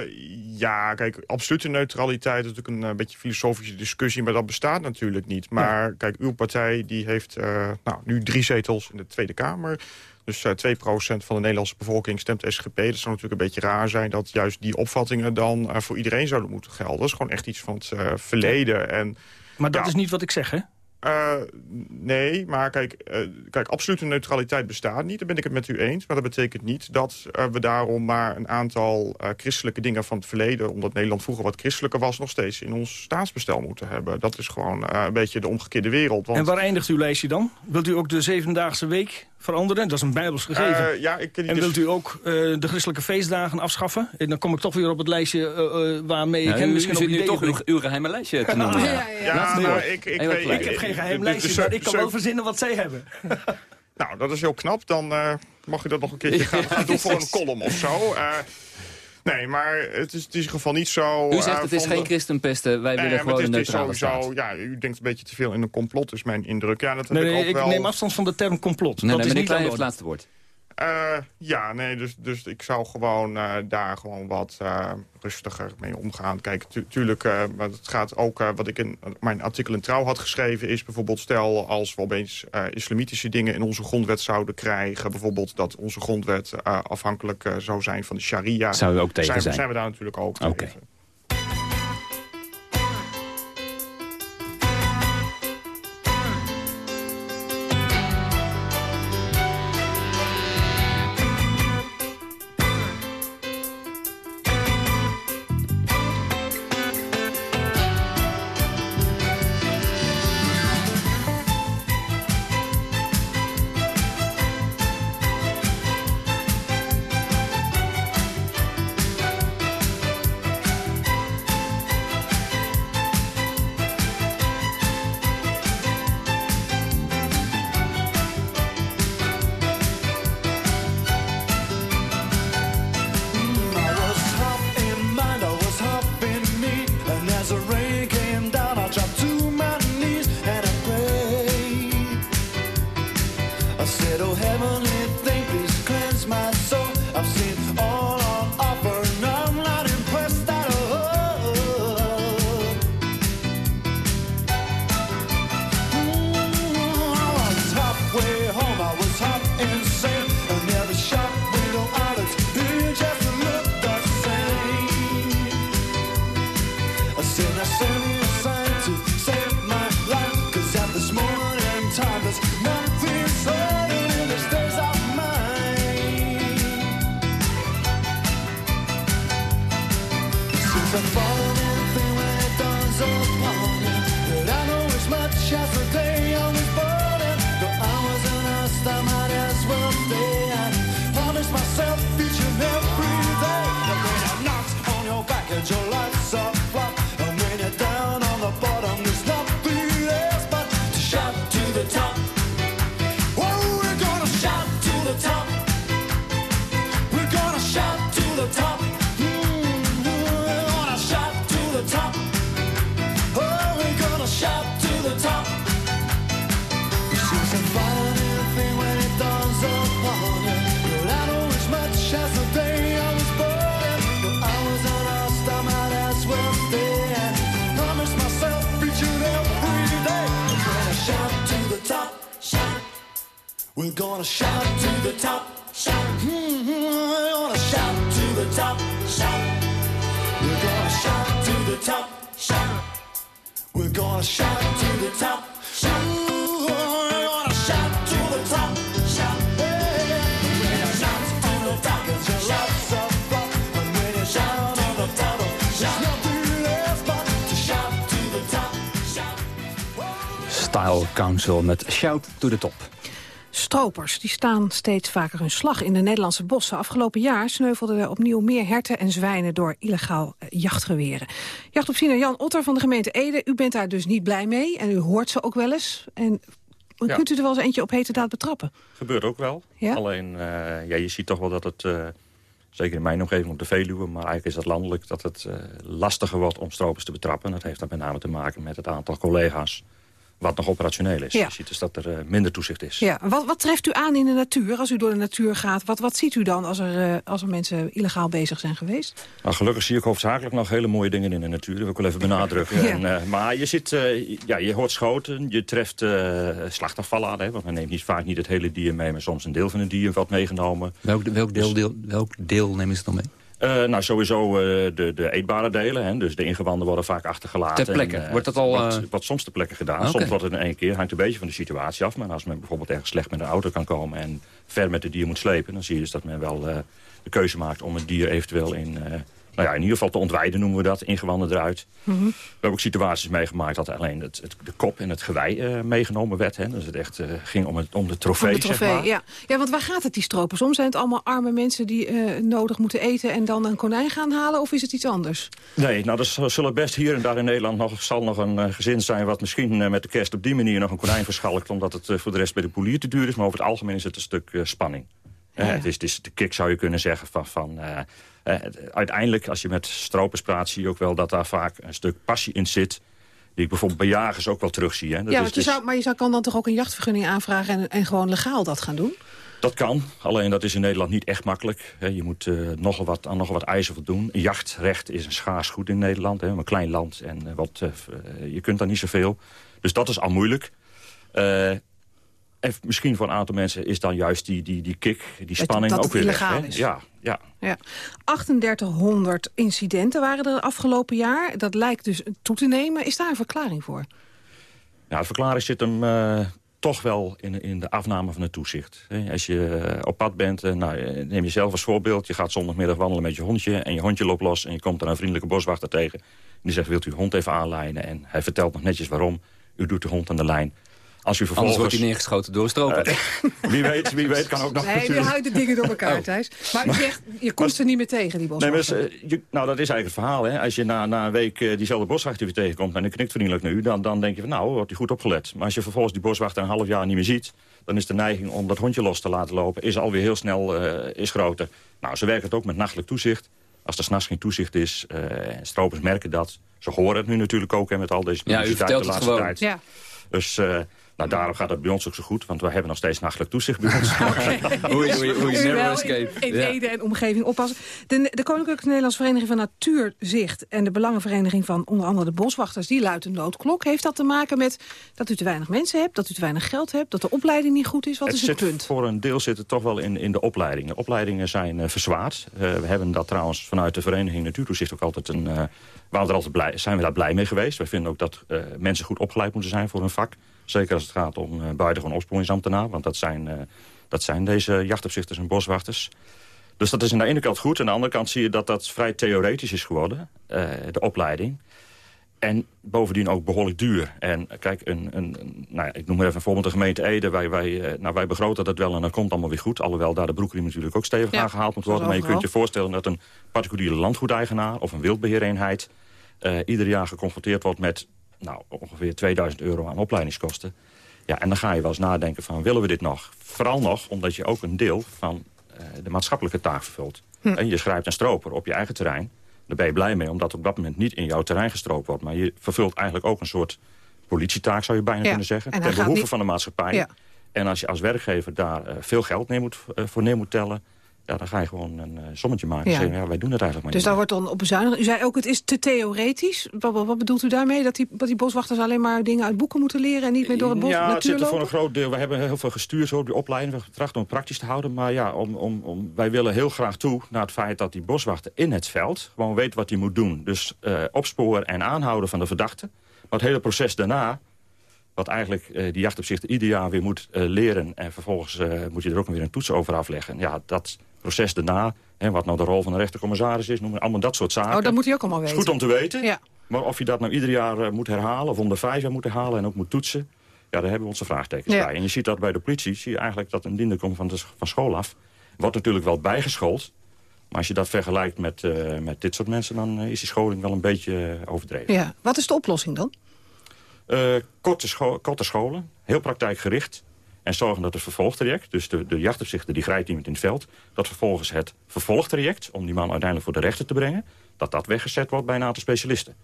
ja, kijk, absolute neutraliteit is natuurlijk een uh, beetje filosofische discussie... maar dat bestaat natuurlijk niet. Maar kijk, uw partij die heeft uh, nou, nu drie zetels in de Tweede Kamer... Dus uh, 2% van de Nederlandse bevolking stemt SGP. Dat zou natuurlijk een beetje raar zijn dat juist die opvattingen dan voor iedereen zouden moeten gelden. Dat is gewoon echt iets van het verleden. En, maar dat is niet wat ik zeg, hè? Uh, nee, maar kijk, uh, kijk, absolute neutraliteit bestaat niet. Daar ben ik het met u eens. Maar dat betekent niet dat uh, we daarom maar een aantal christelijke dingen van het verleden... omdat Nederland vroeger wat christelijker was... nog steeds in ons staatsbestel moeten hebben. Dat is gewoon een beetje de omgekeerde wereld. Want... En waar eindigt uw lijstje dan? Wilt u ook de zevendaagse week veranderen? Dat is een bijbels gegeven. ja, ik, en dus... wilt u ook de christelijke feestdagen afschaffen? En dan kom ik toch weer op het lijstje waarmee ik hem misschien u, u nu toch uw, uw, geheime lijstje te noemen. ja, ja, ja. ja maar ik, ik, ik, ik heb geen geheim lijstje, maar ik kan wel verzinnen wat zij hebben. nou, dat is heel knap. Dan uh, mag u dat nog een keertje gaan, gaan doen voor een column of zo. Nee, maar het is, het is in ieder geval niet zo... U zegt uh, het is geen christenpesten, wij willen gewoon het is, een neutrale sowieso, Ja, u denkt een beetje te veel in een complot, is mijn indruk. Ja, dat heb nee, ik, ook ik wel... neem afstand van de term complot. Nee, dat nee, is niet het laatste woord. Uh, ja, nee, dus, dus ik zou gewoon uh, daar gewoon wat uh, rustiger mee omgaan. Kijk, tu tuurlijk, maar het gaat ook, wat ik in mijn artikel in Trouw had geschreven... is bijvoorbeeld stel als we opeens islamitische dingen in onze grondwet zouden krijgen... bijvoorbeeld dat onze grondwet afhankelijk zou zijn van de sharia... Zou u ook tegen zijn? zijn? zijn we daar natuurlijk ook tegen. Okay. We're Council met Shout to the Top. Stropers die staan steeds vaker hun slag in de Nederlandse bossen. Afgelopen jaar sneuvelden er opnieuw meer herten en zwijnen door illegaal eh, jachtgeweren. Jachtopziener Jan Otter van de gemeente Ede, u bent daar dus niet blij mee en u hoort ze ook wel eens. En Ja. kunt u er wel eens eentje op hete daad betrappen? Gebeurt ook wel. Ja? Alleen, eh, ja, je ziet toch wel dat het, eh, zeker in mijn omgeving op de Veluwe... maar eigenlijk is dat landelijk, dat het eh, lastiger wordt om stropers te betrappen. Dat heeft dan met name te maken met het aantal collega's... wat nog operationeel is. Ja. Je ziet dus dat er eh, minder toezicht is. Ja, wat, wat treft u aan in de natuur als u door de natuur gaat? Wat, wat ziet u dan als er, eh, als er mensen illegaal bezig zijn geweest? Nou, gelukkig zie ik hoofdzakelijk nog hele mooie dingen in de natuur. Dat wil ik wel even benadrukken. Ja. En, eh, maar je, zit, eh, ja, je hoort schoten, je treft eh slachtafvallen aan. Hè, want men neemt niet, vaak niet het hele dier mee, maar soms een deel van het dier wordt meegenomen. Welk, welk, deel, deel, welk deel nemen ze dan mee? Eh, nou, sowieso eh, de, de eetbare delen. Hè, dus de ingewanden worden vaak achtergelaten. Ter plekke? En, eh, Wordt dat al, eh, wordt soms ter plekke gedaan. Soms wordt het in één keer. Hangt een beetje van de situatie af. Maar als men bijvoorbeeld ergens slecht met een auto kan komen... en ver met het dier moet slepen... dan zie je dus dat men wel de keuze maakt om het dier eventueel in... nou ja, in ieder geval te ontwijden noemen we dat. Ingewanden eruit. Mhm. We hebben ook situaties meegemaakt dat alleen het, het, de kop en het gewei eh, meegenomen werd. Hè. Dus het echt eh, ging om, het, om de trofee, Van de trofee, zeg maar. ja. ja, want waar gaat het die stropers om? Zijn het allemaal arme mensen die eh, nodig moeten eten... en dan een konijn gaan halen, of is het iets anders? Nee, nou, er zullen best hier en daar in Nederland nog, zal nog een gezin zijn... wat misschien met de kerst op die manier nog een konijn verschalkt... omdat het voor de rest bij de polier te duur is. Maar over het algemeen is het een stuk spanning. Het, is, het is de kick, zou je kunnen zeggen, van... van eh, uiteindelijk, als je met stropers praat... zie je ook wel dat daar vaak een stuk passie in zit... die ik bijvoorbeeld bij jagers ook wel terugzie. Hè. Dat ja, is je zou, maar je zou, kan dan toch ook een jachtvergunning aanvragen... En, en gewoon legaal dat gaan doen? Dat kan, alleen dat is in Nederland niet echt makkelijk. Hè, Je moet eh, nogal wat, aan nogal wat eisen voldoen. Jachtrecht is een schaars goed in Nederland. Hè, een klein land en eh, wat, je kunt daar niet zoveel. Dus dat is al moeilijk. En misschien voor een aantal mensen is dan juist die, die, die kick, die spanning dat ook weer weg. illegaal hè. is. Ja, ja. Ja. 3800 incidenten waren er afgelopen jaar. Dat lijkt dus toe te nemen. Is daar een verklaring voor? Ja, de verklaring zit hem eh, toch wel in, in de afname van het toezicht. Als je eh, op pad bent, eh, nou, neem jezelf als voorbeeld. Je gaat zondagmiddag wandelen met je hondje en je hondje loopt los... en je komt er een vriendelijke boswachter tegen. En die zegt, wilt u uw hond even aanlijnen? En hij vertelt nog netjes waarom. U doet de hond aan de lijn. Als u vervolgens... Anders wordt hij neergeschoten door een stroper. Eh, wie weet, wie weet kan ook nog Nee, nu natuurlijk. houdt de dingen door elkaar, Thijs. Maar u zegt, je komt ze niet meer tegen, die Nee, maar boswachter. eh, je- nou, dat is eigenlijk het verhaal. Hè. Als je na, na een week eh, diezelfde boswachter weer tegenkomt... en hij knikt vriendelijk naar u, dan, dan denk je van... nou, wordt hij goed opgelet. Maar als je vervolgens die boswachter een half jaar niet meer ziet... dan is de neiging om dat hondje los te laten lopen... is alweer heel snel eh, is groter. Nou, ze werken het ook met nachtelijk toezicht. Als er s'nachts geen toezicht is, eh, stropers merken dat. Ze horen het nu natuurlijk ook hè, met al deze Ja, u vertelt de het laatste gewoon. tijd. Ja. Dus... nou, daarom gaat het bij ons ook zo goed, want wij hebben nog steeds nachtelijk toezicht bij ons. Oei, oei, oei, U never wel escape. In, in Ja. Ede en omgeving oppassen. De, de Koninklijke Nederlandse Vereniging van Natuurzicht... en de Belangenvereniging van onder andere de boswachters... die luidt een noodklok. Heeft dat te maken met dat u te weinig mensen hebt... dat u te weinig geld hebt, dat de opleiding niet goed is? Wat is het zit, punt? Voor een deel zit het toch wel in, in de opleidingen. De opleidingen zijn eh, verzwaard. Eh, we hebben dat trouwens vanuit de Vereniging Natuurtoezicht ook altijd een... eh, waren er altijd blij, zijn we daar blij mee geweest. Wij vinden ook dat eh, mensen goed opgeleid moeten zijn voor hun vak. Zeker als het gaat om uh, buitengewoon opsporingsambtenaar. Want dat zijn, uh, dat zijn deze jachtopzichters en boswachters. Dus dat is aan de ene kant goed. Aan de andere kant zie je dat dat vrij theoretisch is geworden. Uh, de opleiding. En bovendien ook behoorlijk duur. En kijk, een, een, een, nou ja, ik noem maar even een voorbeeld de gemeente Ede. Wij, wij, nou, wij begroten dat wel en dat komt allemaal weer goed. Alhoewel daar de broekriem natuurlijk ook stevig ja, aangehaald moet worden. Maar je kunt je voorstellen dat een particuliere landgoedeigenaar... of een wildbeheereenheid uh, ieder jaar geconfronteerd wordt met nou, ongeveer 2000 euro aan opleidingskosten. Ja, en dan ga je wel eens nadenken van, willen we dit nog? Vooral nog omdat je ook een deel van uh, de maatschappelijke taak vervult. Hm. En je schrijft een stroper op je eigen terrein. Daar ben je blij mee, omdat op dat moment niet in jouw terrein gestroopt wordt. Maar je vervult eigenlijk ook een soort politietaak, zou je bijna ja. kunnen zeggen. En Ten behoeve niet... van de maatschappij. Ja. En als je als werkgever daar uh, veel geld neer moet, uh, voor neer moet tellen... Ja, dan ga je gewoon een eh, sommetje maken. Ja. Zeggen, ja, wij doen het eigenlijk maar Dus niet. daar wordt dan op bezuinigd. U zei ook, het is te theoretisch. Wat, wat- wat bedoelt u daarmee? Dat die, dat die boswachters alleen maar dingen uit boeken moeten leren... en niet meer door het bos ja, het zit er voor een groot deel. We hebben heel veel gestuurd zo op die opleiding. We trachten om het praktisch te houden. Maar ja, om, om, om, wij willen heel graag toe naar het feit dat die boswachter in het veld... gewoon weet wat hij moet doen. Dus eh, opsporen en aanhouden van de verdachte. Maar het hele proces daarna... wat eigenlijk eh, die jachtopzichter ieder jaar weer moet eh, leren... en vervolgens eh, moet je er ook weer een toets over afleggen. Ja, dat proces daarna, hè, wat nou de rol van de rechtercommissaris is... noem allemaal dat soort zaken. Oh, dat moet hij ook allemaal is weten. goed om te weten. Ja. Maar of je dat nou ieder jaar eh, moet herhalen... of om de vijf jaar moet herhalen en ook moet toetsen... ja, daar hebben we onze vraagtekens Ja. bij. En je ziet dat bij de politie, zie je eigenlijk dat een diender komt van, de, van school af. Wordt natuurlijk wel bijgeschoold. Maar als je dat vergelijkt met, eh, met dit soort mensen... dan eh, is die scholing wel een beetje overdreven. Ja. Wat is de oplossing dan? Korte, scho- korte scholen, heel praktijkgericht. En zorgen dat het vervolgtraject, dus de, de jachtopzichter die grijpt iemand in het veld... dat vervolgens het vervolgtraject, om die man uiteindelijk voor de rechter te brengen... dat dat weggezet wordt bij een aantal specialisten.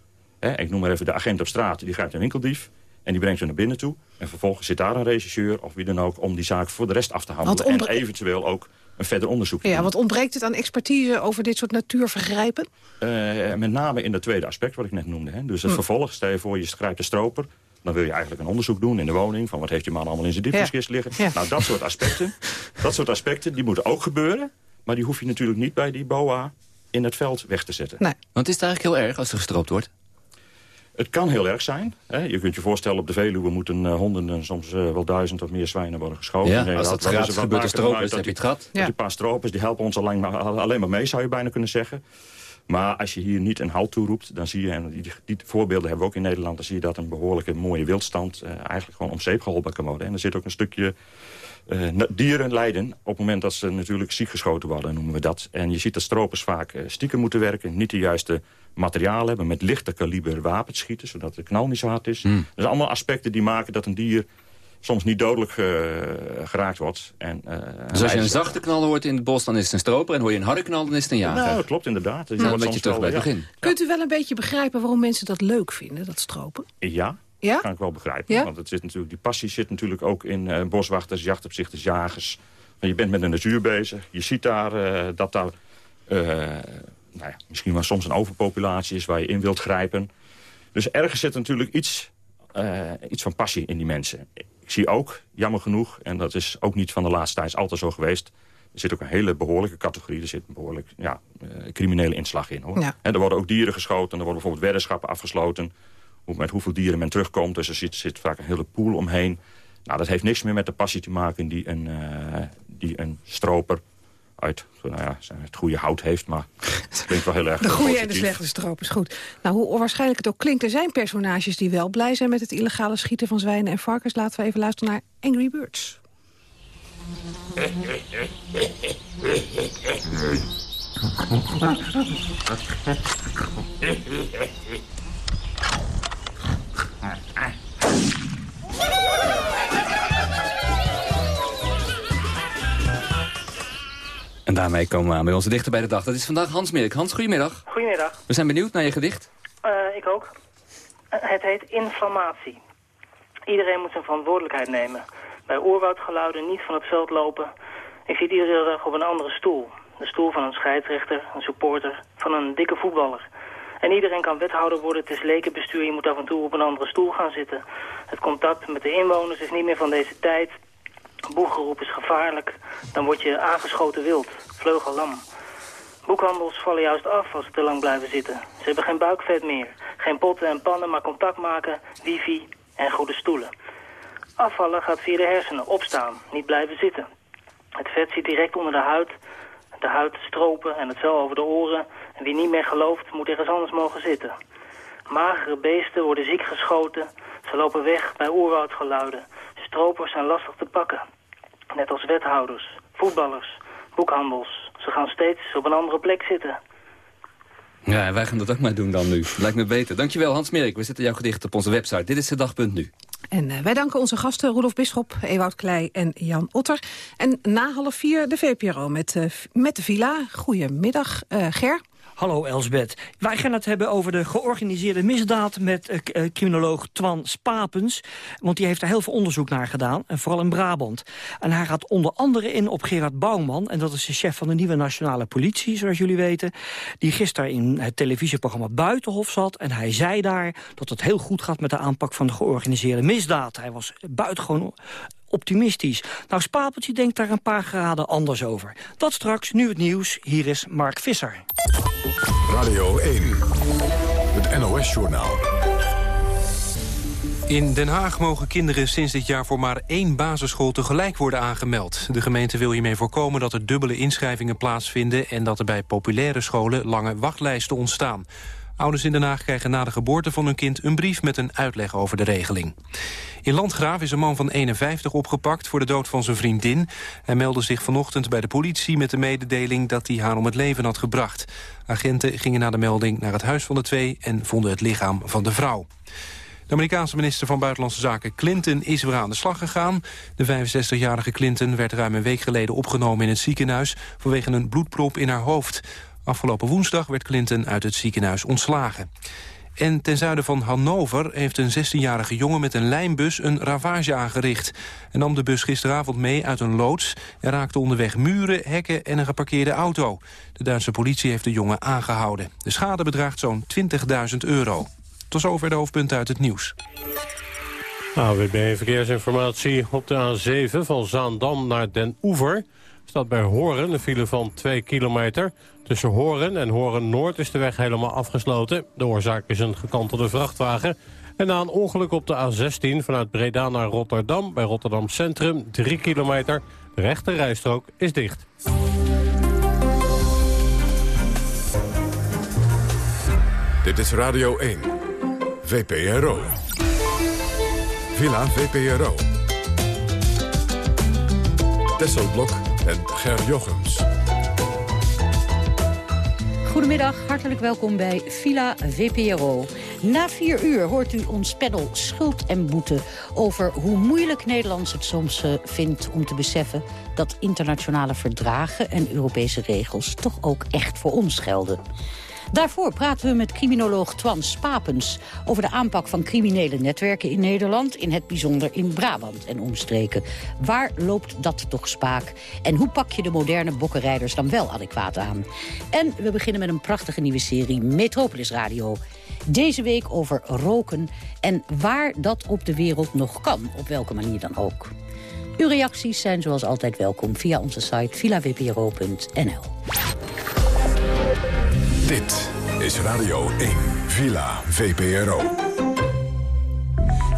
Ik noem maar even de agent op straat, die grijpt een winkeldief... en die brengt ze naar binnen toe. En vervolgens zit daar een regisseur of wie dan ook... om die zaak voor de rest af te handelen. Want En eventueel ook een verder onderzoek te Ja, wat ontbreekt het aan expertise over dit soort natuurvergrijpen? Eh, met name in dat tweede aspect wat ik net noemde. Hè. Dus het Hm. vervolg, stel je voor je grijpt de stroper... dan wil je eigenlijk een onderzoek doen in de woning... van wat heeft die man allemaal in zijn diepvrieskist liggen. Ja. Nou, dat soort aspecten, dat soort aspecten die moeten ook gebeuren... maar die hoef je natuurlijk niet bij die BOA in het veld weg te zetten. Nee. Want is het eigenlijk heel erg als er gestroopt wordt? Het kan heel erg zijn. Hè. Je kunt je voorstellen, op de Veluwe moeten eh, honderden... soms eh, wel duizend of meer zwijnen worden geschoten. Ja, je, als dat is er- gebeurt er stropers, nou uit heb je dat het die- gat. dat Die paar stropers die helpen ons alleen maar, alleen maar mee, zou je bijna kunnen zeggen. Maar als je hier niet een halt toeroept, dan zie je... en die, die voorbeelden hebben we ook in Nederland... dan zie je dat een behoorlijke mooie wildstand... eh, eigenlijk gewoon om zeep geholpen kan worden. En er zit ook een stukje eh, dieren lijden... op het moment dat ze natuurlijk ziek geschoten worden, noemen we dat. En je ziet dat stropers vaak eh, stiekem moeten werken... niet de juiste materialen hebben, met lichter kaliber wapens schieten... zodat de knal niet zo hard is. Hmm. Dat zijn allemaal aspecten die maken dat een dier soms niet dodelijk eh, geraakt wordt. En, eh, Dus als je een zachte knal hoort in het bos, dan is het een stroper. En hoor je een harde knal, dan is het een jager. Nou, dat klopt inderdaad. Je Nou, een beetje terug bij het begin. Kunt u wel een beetje begrijpen waarom mensen dat leuk vinden, dat stropen? Ja, Ja? dat kan ik wel begrijpen. Ja? Want het zit natuurlijk, die passie zit natuurlijk ook in eh, boswachters, jachtopzichters, jagers. Je bent met de natuur bezig. Je ziet daar eh, dat daar eh, nou ja, misschien wel soms een overpopulatie is waar je in wilt grijpen. Dus ergens zit natuurlijk iets, eh, iets van passie in die mensen. Ik zie ook, jammer genoeg, en dat is ook niet van de laatste tijd altijd zo geweest... Er zit ook een hele behoorlijke categorie. Er zit een behoorlijk ja, eh, criminele inslag in. Hoor. Ja. En er worden ook dieren geschoten. Er worden bijvoorbeeld weddenschappen afgesloten. Hoe, met hoeveel dieren men terugkomt. Dus er zit, zit vaak een hele pool omheen. Nou, dat heeft niks meer met de passie te maken die een, eh, die een stroper uit nou ja, het goede hout heeft. Maar het klinkt wel heel erg De goede en de slechte stropers, goed. Nou, hoe onwaarschijnlijk het ook klinkt, er zijn personages die wel blij zijn met het illegale schieten van zwijnen en varkens. Laten we even luisteren naar Angry Birds. daarmee komen we aan bij onze dichter bij de dag. Dat is vandaag Hans Merk. Hans, goedemiddag. Goedemiddag. We zijn benieuwd naar je gedicht. Eh, ik ook. Eh, het heet inflammatie. Iedereen moet zijn verantwoordelijkheid nemen. Bij oerwoudgeluiden niet van het veld lopen. Ik zit iedere dag op een andere stoel. De stoel van een scheidsrechter, een supporter, van een dikke voetballer. En iedereen kan wethouder worden, het is lekenbestuur, je moet af en toe op een andere stoel gaan zitten. Het contact met de inwoners is niet meer van deze tijd. Boegeroep is gevaarlijk, dan word je aangeschoten wild, vleugellam. Boekhandels vallen juist af als ze te lang blijven zitten. Ze hebben geen buikvet meer, geen potten en pannen, maar contact maken, wifi en goede stoelen. Afvallen gaat via de hersenen, opstaan, niet blijven zitten. Het vet zit direct onder de huid, de huid stropen en het vel over de oren. En wie niet meer gelooft, moet ergens anders mogen zitten. Magere beesten worden ziek geschoten, ze lopen weg bij oerwoudgeluiden. Stropers zijn lastig te pakken. Net als wethouders, voetballers, boekhandels. Ze gaan steeds op een andere plek zitten. Ja, en wij gaan dat ook maar doen dan nu. Lijkt me beter. Dankjewel, Hans Merk. We zetten jouw gedicht op onze website. Dit is de dag.nu. En eh, wij danken onze gasten Roelof Bisschop, Ewout Klei en Jan Otter. En na half vier de VPRO met, eh, met de Villa. Goedemiddag, eh Ger. Hallo Elsbeth. Wij gaan het hebben over de georganiseerde misdaad met uh, criminoloog Twan Spapens. Want die heeft er heel veel onderzoek naar gedaan, en vooral in Brabant. En hij gaat onder andere in op Gerard Bouwman... en dat is de chef van de nieuwe nationale politie, zoals jullie weten... die gisteren in het televisieprogramma Buitenhof zat... en hij zei daar dat het heel goed gaat met de aanpak van de georganiseerde misdaad. Hij was buitengewoon optimistisch. Nou, Spapeltje denkt daar een paar graden anders over. Dat straks, nu het nieuws. Hier is Mark Visser. Radio 1, het NOS-journaal. In Den Haag mogen kinderen sinds dit jaar voor maar één basisschool tegelijk worden aangemeld. De gemeente wil hiermee voorkomen dat er dubbele inschrijvingen plaatsvinden... en dat er bij populaire scholen lange wachtlijsten ontstaan. Ouders in Den Haag krijgen na de geboorte van hun kind een brief met een uitleg over de regeling. In Landgraaf is een man van 51 opgepakt voor de dood van zijn vriendin. Hij meldde zich vanochtend bij de politie met de mededeling dat hij haar om het leven had gebracht. Agenten gingen na de melding naar het huis van de twee en vonden het lichaam van de vrouw. De Amerikaanse minister van Buitenlandse Zaken Clinton is weer aan de slag gegaan. De 65-jarige Clinton werd ruim een week geleden opgenomen in het ziekenhuis... vanwege een bloedprop in haar hoofd. Afgelopen woensdag werd Clinton uit het ziekenhuis ontslagen. En ten zuiden van Hannover heeft een 16-jarige jongen met een lijnbus een ravage aangericht. En nam de bus gisteravond mee uit een loods en raakte onderweg muren, hekken en een geparkeerde auto. De Duitse politie heeft de jongen aangehouden. De schade bedraagt zo'n 20.000 euro. Tot zover de hoofdpunten uit het nieuws. AWB Verkeersinformatie op de A7 van Zaandam naar Den Oever staat bij Horen een file van 2 kilometer. Tussen Horen en Horen-Noord is de weg helemaal afgesloten. De oorzaak is een gekantelde vrachtwagen. En na een ongeluk op de A16 vanuit Breda naar Rotterdam... bij Rotterdam Centrum, 3 kilometer. De rechte rijstrook is dicht. Dit is Radio 1. VPRO. Villa VPRO. Tesselblok en Ger Jochems. Goedemiddag, hartelijk welkom bij Villa VPRO. Na vier uur hoort u ons panel Schuld en Boete... over hoe moeilijk Nederlands het soms uh, vindt om te beseffen... dat internationale verdragen en Europese regels toch ook echt voor ons gelden. Daarvoor praten we met criminoloog Twan Spapens... over de aanpak van criminele netwerken in Nederland... in het bijzonder in Brabant en omstreken. Waar loopt dat toch spaak? En hoe pak je de moderne bokkenrijders dan wel adequaat aan? En we beginnen met een prachtige nieuwe serie Metropolis Radio... Deze week over roken en waar dat op de wereld nog kan, op welke manier dan ook. Uw reacties zijn zoals altijd welkom via onze site villawpro.nl. Dit is Radio 1, Villa VPRO.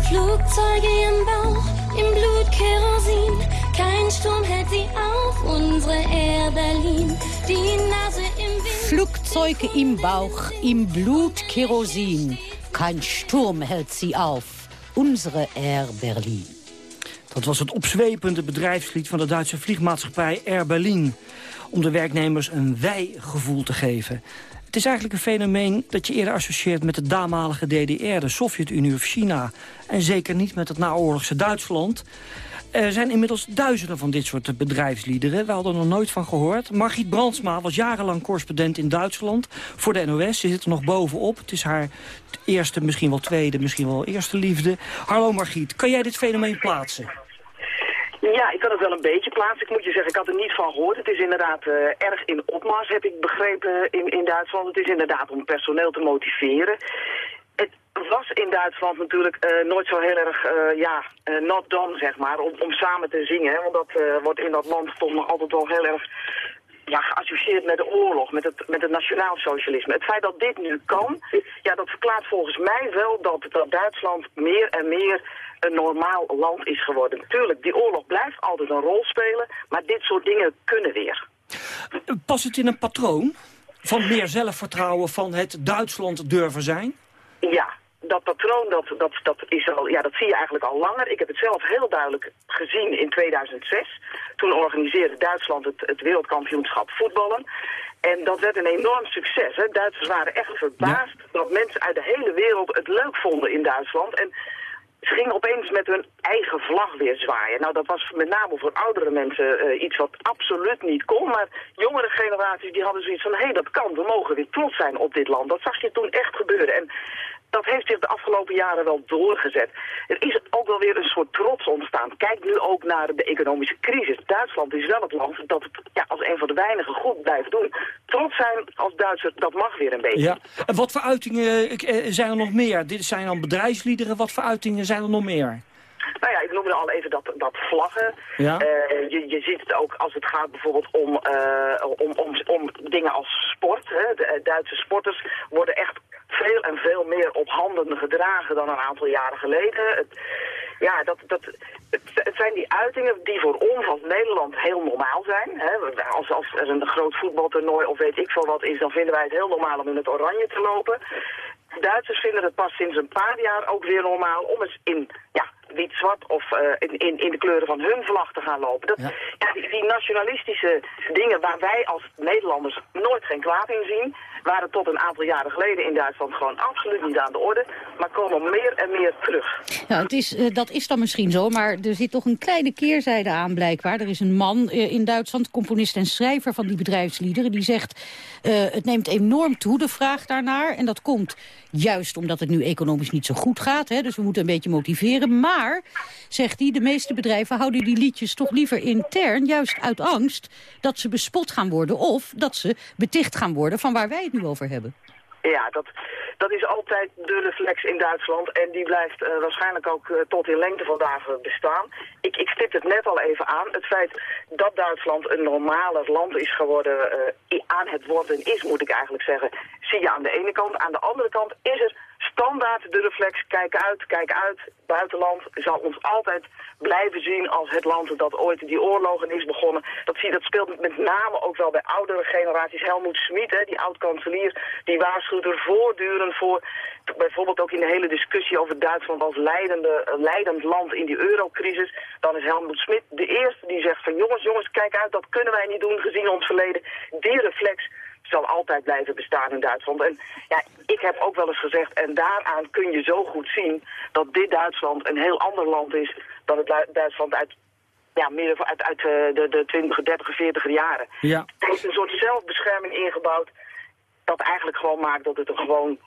Flugzeuge im Bauch, im Blut Kerosin. Kein Sturm hält sie auf, unsere Air Berlin. Die Nase im Wind. Flugzeuge im Bauch, im Blut Kerosin. Kein Sturm hält sie auf, unsere Air Berlin. Dat was het opzwepende bedrijfslied van de Duitse vliegmaatschappij Air Berlin. Om de werknemers een wij-gevoel te geven. Het is eigenlijk een fenomeen dat je eerder associeert met de damalige DDR, de Sovjet-Unie of China. En zeker niet met het naoorlogse Duitsland. Er zijn inmiddels duizenden van dit soort bedrijfsliederen. We hadden er nog nooit van gehoord. Margriet Brandsma was jarenlang correspondent in Duitsland voor de NOS. Ze zit er nog bovenop. Het is haar eerste, misschien wel tweede, misschien wel eerste liefde. Hallo Margriet, kan jij dit fenomeen plaatsen? Ja, ik kan het wel een beetje plaatsen. Ik moet je zeggen, ik had er niet van gehoord. Het is inderdaad uh, erg in opmars, heb ik begrepen, in, in Duitsland. Het is inderdaad om personeel te motiveren. Het was in Duitsland natuurlijk uh, nooit zo heel erg, uh, ja, not done, zeg maar, om, om samen te zingen. Want dat wordt in dat land toch nog altijd wel heel erg ja, geassocieerd met de oorlog, met het, met het nationaal socialisme. Het feit dat dit nu kan, ja, dat verklaart volgens mij wel dat, dat Duitsland meer en meer een normaal land is geworden. Natuurlijk, die oorlog blijft altijd een rol spelen, maar dit soort dingen kunnen weer. Past het in een patroon van meer zelfvertrouwen van het Duitsland durven zijn? Ja, dat patroon dat, dat, dat, is al, ja, dat zie je eigenlijk al langer. Ik heb het zelf heel duidelijk gezien in 2006. Toen organiseerde Duitsland het, het wereldkampioenschap voetballen. En dat werd een enorm succes. Hè. Duitsers waren echt verbaasd dat mensen uit de hele wereld het leuk vonden in Duitsland. En Ze gingen opeens met hun eigen vlag weer zwaaien. Nou, dat was met name voor oudere mensen eh, iets wat absoluut niet kon. Maar jongere generaties die hadden zoiets van... hé, hey, dat kan, we mogen weer trots zijn op dit land. Dat zag je toen echt gebeuren. En dat heeft zich de afgelopen jaren wel doorgezet. Er is ook wel weer een soort trots ontstaan. Kijk nu ook naar de economische crisis. Duitsland is wel het land dat het ja, als een van de weinigen goed blijft doen. Trots zijn als Duitser, dat mag weer een beetje. Ja. En wat voor uitingen eh, zijn er nog meer? Dit zijn dan bedrijfsliederen. Wat voor uitingen zijn er nog meer? Nou ja, ik noemde al even dat, dat vlaggen. Ja. Uh, je, je ziet het ook als het gaat bijvoorbeeld om, uh, om, om, om dingen als sport. Hè. De Duitse sporters worden echt veel en veel meer op handen gedragen dan een aantal jaren geleden. Het, ja, dat, dat, het, het, zijn die uitingen die voor ons als Nederland heel normaal zijn. Hè. Als, als er een groot voetbaltoernooi of weet ik veel wat is, dan vinden wij het heel normaal om in het oranje te lopen. Duitsers vinden het pas sinds een paar jaar ook weer normaal om eens in ja, wit-zwart of uh, in, in, in de kleuren van hun vlag te gaan lopen. Dat, ja. ja die, die, nationalistische dingen waar wij als Nederlanders nooit geen kwaad in zien, waren tot een aantal jaren geleden in Duitsland gewoon absoluut niet aan de orde, maar komen meer en meer terug. Ja, het is, uh, dat is dan misschien zo, maar er zit toch een kleine keerzijde aan blijkbaar. Er is een man uh, in Duitsland, componist en schrijver van die bedrijfsliederen, die zegt het neemt enorm toe, de vraag daarnaar. En dat komt juist omdat het nu economisch niet zo goed gaat, hè, dus we moeten een beetje motiveren. Maar, zegt hij, de meeste bedrijven houden die liedjes toch liever intern, juist uit angst dat ze bespot gaan worden of dat ze beticht gaan worden van waar wij nu over hebben. Ja, dat, dat is altijd de reflex in Duitsland en die blijft uh, waarschijnlijk ook uh, tot in lengte van dagen bestaan. Ik, ik stip het net al even aan. Het feit dat Duitsland een normaler land is geworden, uh, aan het worden is, moet ik eigenlijk zeggen, zie je aan de ene kant. Aan de andere kant is er standaard de reflex, kijk uit, kijk uit. Buitenland zal ons altijd blijven zien als het land dat ooit die oorlogen is begonnen. Dat, speelt met name ook wel bij oudere generaties. Helmoet Schmid, die oud-kanselier, die waarschuwt er voortdurend voor. Bijvoorbeeld ook in de hele discussie over Duitsland als leidende, leidend land in die eurocrisis. Dan is Helmoet Schmid de eerste die zegt van jongens, jongens, kijk uit, dat kunnen wij niet doen gezien ons verleden. Die reflex zal altijd blijven bestaan in Duitsland. En ja, ik heb ook wel eens gezegd, en daaraan kun je zo goed zien... dat dit Duitsland een heel ander land is dan het Duitsland uit ja, meer uit, uit de, de 20, 30, 40 jaren. Ja. Er is een soort zelfbescherming ingebouwd... dat eigenlijk gewoon maakt dat het een gewoon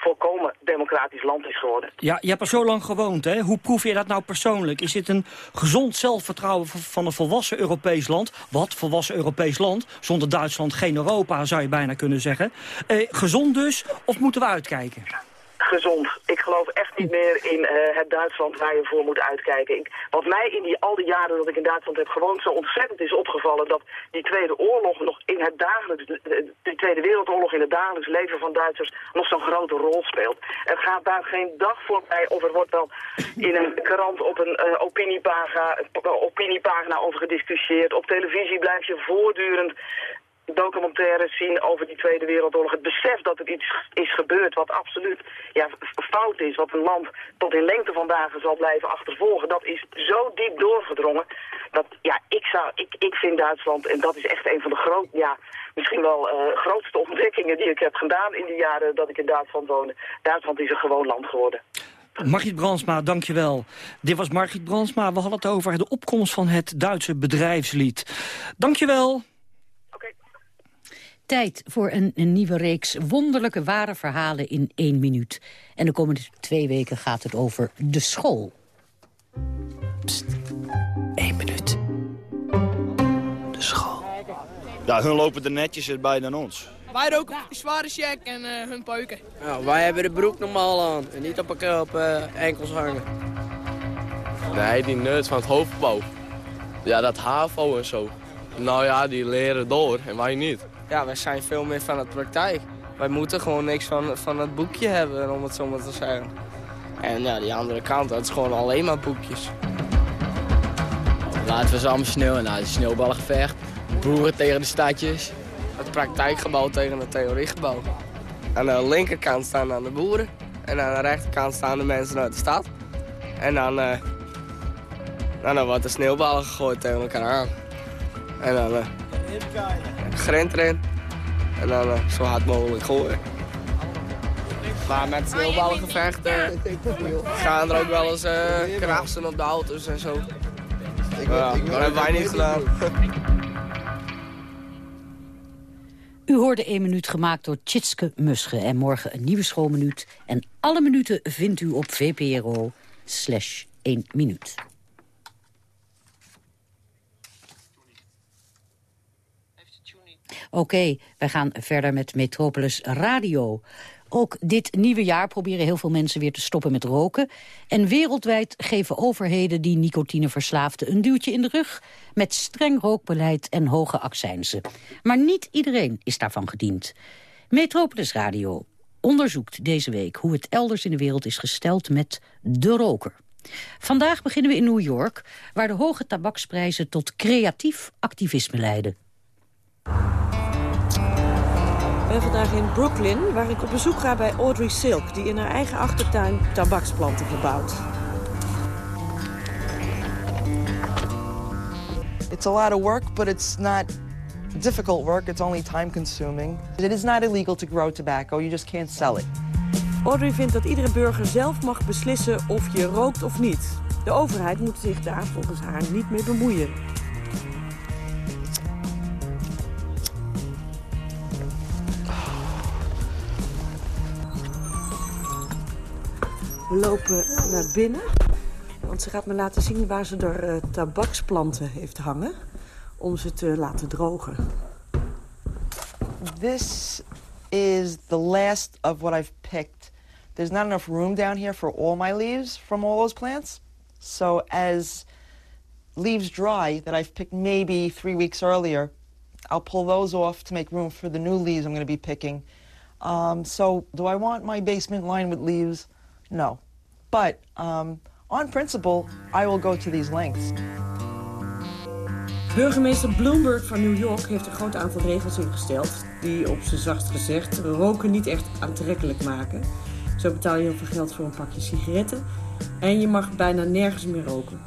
volkomen democratisch land is geworden. Ja, je hebt er zo lang gewoond, hè? Hoe proef je dat nou persoonlijk? Is dit een gezond zelfvertrouwen van een volwassen Europees land? Wat, volwassen Europees land? Zonder Duitsland geen Europa, zou je bijna kunnen zeggen. Eh, gezond dus, of moeten we uitkijken? Gezond. Ik geloof echt niet meer in uh, het Duitsland waar je voor moet uitkijken. Wat mij in die, al die jaren dat ik in Duitsland heb gewoond zo ontzettend is opgevallen... dat die Tweede Oorlog nog in het dagelijks... de Tweede Wereldoorlog in het dagelijks leven van Duitsers nog zo'n grote rol speelt. Er gaat daar geen dag voorbij of er wordt dan in een krant op een uh, opiniepagina, opiniepagina over gediscussieerd. Op televisie blijf je voortdurend documentaires zien over die Tweede Wereldoorlog. Het besef dat er iets is gebeurd wat absoluut ja, fout is, wat een land tot in lengte van dagen zal blijven achtervolgen, dat is zo diep doorgedrongen. Dat, ja, ik, zou, ik, ik vind Duitsland, en dat is echt een van de groot, ja, misschien wel uh, grootste ontdekkingen die ik heb gedaan in die jaren dat ik in Duitsland woonde. Duitsland is een gewoon land geworden. Margriet Brandsma, dankjewel. Dit was Margriet Brandsma. We hadden het over de opkomst van het Duitse bedrijfslied. Dankjewel. Tijd voor een, een, nieuwe reeks wonderlijke ware verhalen in één minuut. En de komende twee weken gaat het over de school. Pst, één minuut. De school. Ja, hun lopen er netjes bij dan ons. Wij roken een zware check en uh, hun peuken. Ja, wij hebben de broek normaal aan en niet op, op uh, enkels hangen. Nee, die nerds van het hoofdbouw. Ja, dat HAVO en zo. Nou ja, die leren door en wij niet. Ja, wij zijn veel meer van het praktijk. Wij moeten gewoon niks van, van het boekje hebben, om het zo maar te zeggen. En ja, die andere kant, dat is gewoon alleen maar boekjes. Laten we ze allemaal sneeuw. Nou, de sneeuwballengevecht. Boeren tegen de stadjes. Het praktijkgebouw tegen het theoriegebouw. Aan de linkerkant staan dan de boeren. En aan de rechterkant staan de mensen uit de stad. En dan, uh, dan wordt de sneeuwballen gegooid tegen elkaar aan. En dan... Uh, grens erin. En dan uh, zo hard mogelijk gooien. Maar met sneeuwballengevechten gaan er ook wel eens uh, krassen op de auto's en zo. Ja, dat hebben wij niet gedaan. U hoorde één minuut gemaakt door Tjitske Musche. En morgen een nieuwe schoolminuut. En alle minuten vindt u op VPRO slash 1 minuut. Oké, wij gaan verder met Metropolis Radio. Ook dit nieuwe jaar proberen heel veel mensen weer te stoppen met roken. En wereldwijd geven overheden die nicotineverslaafden een duwtje in de rug... met streng rookbeleid en hoge accijnzen. Maar niet iedereen is daarvan gediend. Metropolis Radio onderzoekt deze week hoe het elders in de wereld is gesteld met de roker. Vandaag beginnen we in New York, waar de hoge tabaksprijzen tot creatief activisme leiden. Ben vandaag in Brooklyn, waar ik op bezoek ga bij Audrey Silk... die in haar eigen achtertuin tabaksplanten verbouwt. It's a lot of work, but it's not difficult work. It's only time consuming. It is not illegal to grow tobacco. You just can't sell it. Audrey vindt dat iedere burger zelf mag beslissen of je rookt of niet. De overheid moet zich daar volgens haar niet mee bemoeien. We lopen naar binnen, want ze gaat me laten zien waar ze er uh, tabaksplanten heeft hangen om ze te laten drogen. This is the last of what I've picked. There's not enough room down here for all my leaves from all those plants. So as leaves dry that I've picked maybe three weeks earlier, I'll pull those off to make room for the new leaves I'm going to be picking. Um, so do I want my basement lined with leaves? No. But um, on principle, I will go to these lengths. Burgemeester Bloomberg van New York heeft een groot aantal regels ingesteld... die op zijn zachtst gezegd roken niet echt aantrekkelijk maken. Zo betaal je heel veel geld voor een pakje sigaretten... en je mag bijna nergens meer roken.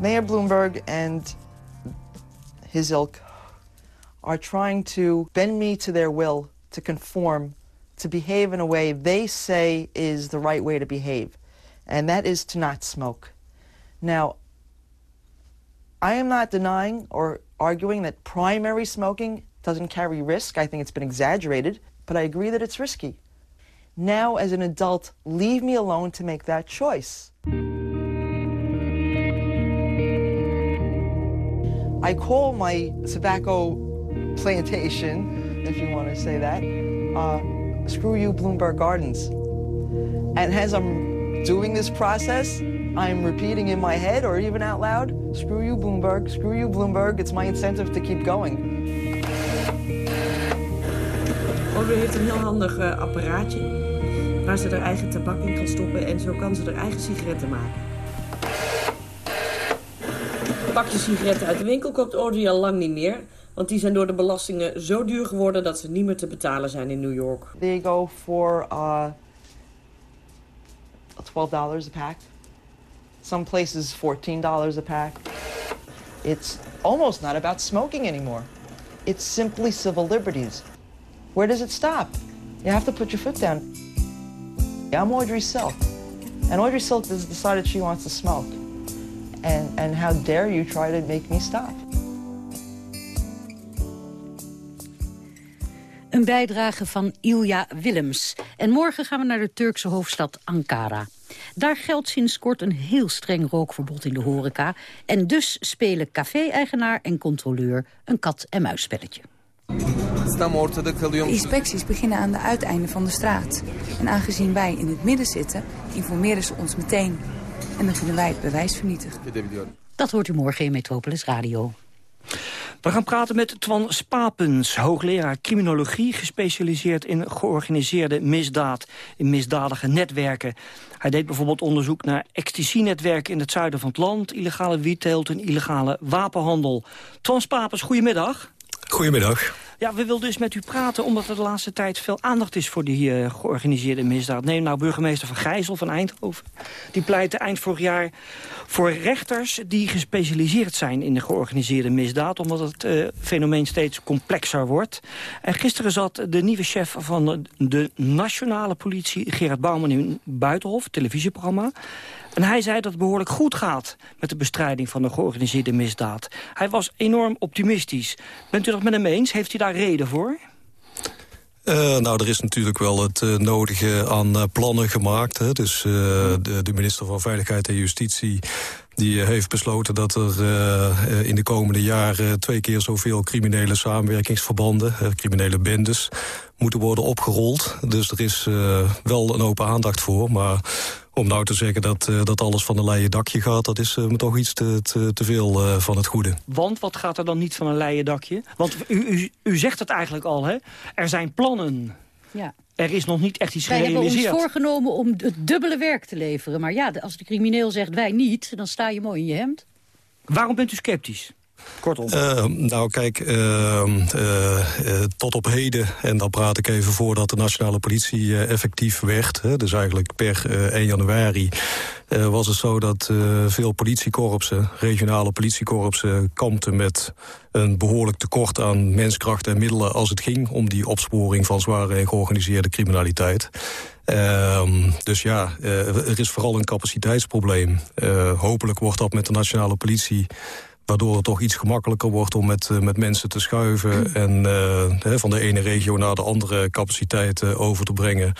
Mayor Bloomberg and his ilk are trying to bend me to their will to conform to behave in a way they say is the right way to behave, and that is to not smoke. Now, I am not denying or arguing that primary smoking doesn't carry risk. I think it's been exaggerated, but I agree that it's risky. Now, as an adult, leave me alone to make that choice. I call my tobacco plantation, if you want to say that, uh, Screw You Bloomberg Gardens. And as I'm doing this process, I'm repeating in my head or even out loud, screw you Bloomberg, screw you Bloomberg, it's my incentive to keep going. Audrey heeft een heel handig uh, apparaatje waar ze haar eigen tabak in kan stoppen en zo kan ze haar eigen sigaretten maken. Pakje sigaretten uit de winkel koopt Audrey al lang niet meer. Want die zijn door de belastingen zo duur geworden dat ze niet meer te betalen zijn in New York. They go for uh, $12 a pack. Some places $14 a pack. It's almost not about smoking anymore. It's simply civil liberties. Where does it stop? You have to put your foot down. I'm Audrey Silk. And Audrey Silk has decided she wants to smoke. And, and how dare you try to make me stop? Een bijdrage van Ilja Willems. En morgen gaan we naar de Turkse hoofdstad Ankara. Daar geldt sinds kort een heel streng rookverbod in de horeca. En dus spelen café-eigenaar en controleur een kat-en-muisspelletje. De inspecties beginnen aan de uiteinden van de straat. En aangezien wij in het midden zitten, informeren ze ons meteen. En dan kunnen wij het bewijs vernietigen. Dat hoort u morgen in Metropolis Radio. We gaan praten met Twan Spapens, hoogleraar criminologie... gespecialiseerd in georganiseerde misdaad, in misdadige netwerken. Hij deed bijvoorbeeld onderzoek naar ecstasy-netwerken in het zuiden van het land... illegale wietteelt en illegale wapenhandel. Twan Spapens, goedemiddag. Goedemiddag. Ja, we wilden dus met u praten omdat er de laatste tijd veel aandacht is voor die uh, georganiseerde misdaad. Neem nou burgemeester Van Gijzel van Eindhoven. Die pleitte eind vorig jaar voor rechters die gespecialiseerd zijn in de georganiseerde misdaad. Omdat het uh, fenomeen steeds complexer wordt. En gisteren zat de nieuwe chef van de nationale politie, Gerard Bouwman in Buitenhof, televisieprogramma. En hij zei dat het behoorlijk goed gaat met de bestrijding van de georganiseerde misdaad. Hij was enorm optimistisch. Bent u dat met hem eens? Heeft u daar reden voor? Uh, nou, er is natuurlijk wel het uh, nodige aan uh, plannen gemaakt. Hè. Dus de, de, minister van Veiligheid en Justitie die heeft besloten dat er in de komende jaren... twee keer zoveel criminele samenwerkingsverbanden, criminele bendes... moeten worden opgerold. Dus er is wel een open aandacht voor, maar om nou te zeggen dat, uh, dat alles van een leien dakje gaat... dat is uh, me toch iets te, te, te veel uh, van het goede. Want wat gaat er dan niet van een leien dakje? Want u, u, u zegt het eigenlijk al, hè? Er zijn plannen. Ja. Er is nog niet echt iets wij gerealiseerd. Wij hebben ons voorgenomen om het dubbele werk te leveren. Maar ja, als de crimineel zegt wij niet, dan sta je mooi in je hemd. Waarom bent u sceptisch? Kortom. Uh, nou kijk, uh, uh, tot op heden, en dan praat ik even voordat de nationale politie effectief werd... Hè, dus eigenlijk per 1 januari was het zo dat veel politiekorpsen... regionale politiekorpsen kampten met een behoorlijk tekort aan menskracht en middelen... als het ging om die opsporing van zware en georganiseerde criminaliteit. Ehm, dus ja, er is vooral een capaciteitsprobleem. hopelijk wordt dat met de nationale politie Waardoor het toch iets gemakkelijker wordt om met, uh, met mensen te schuiven... Mm. en uh, van de ene regio naar de andere capaciteiten over te brengen.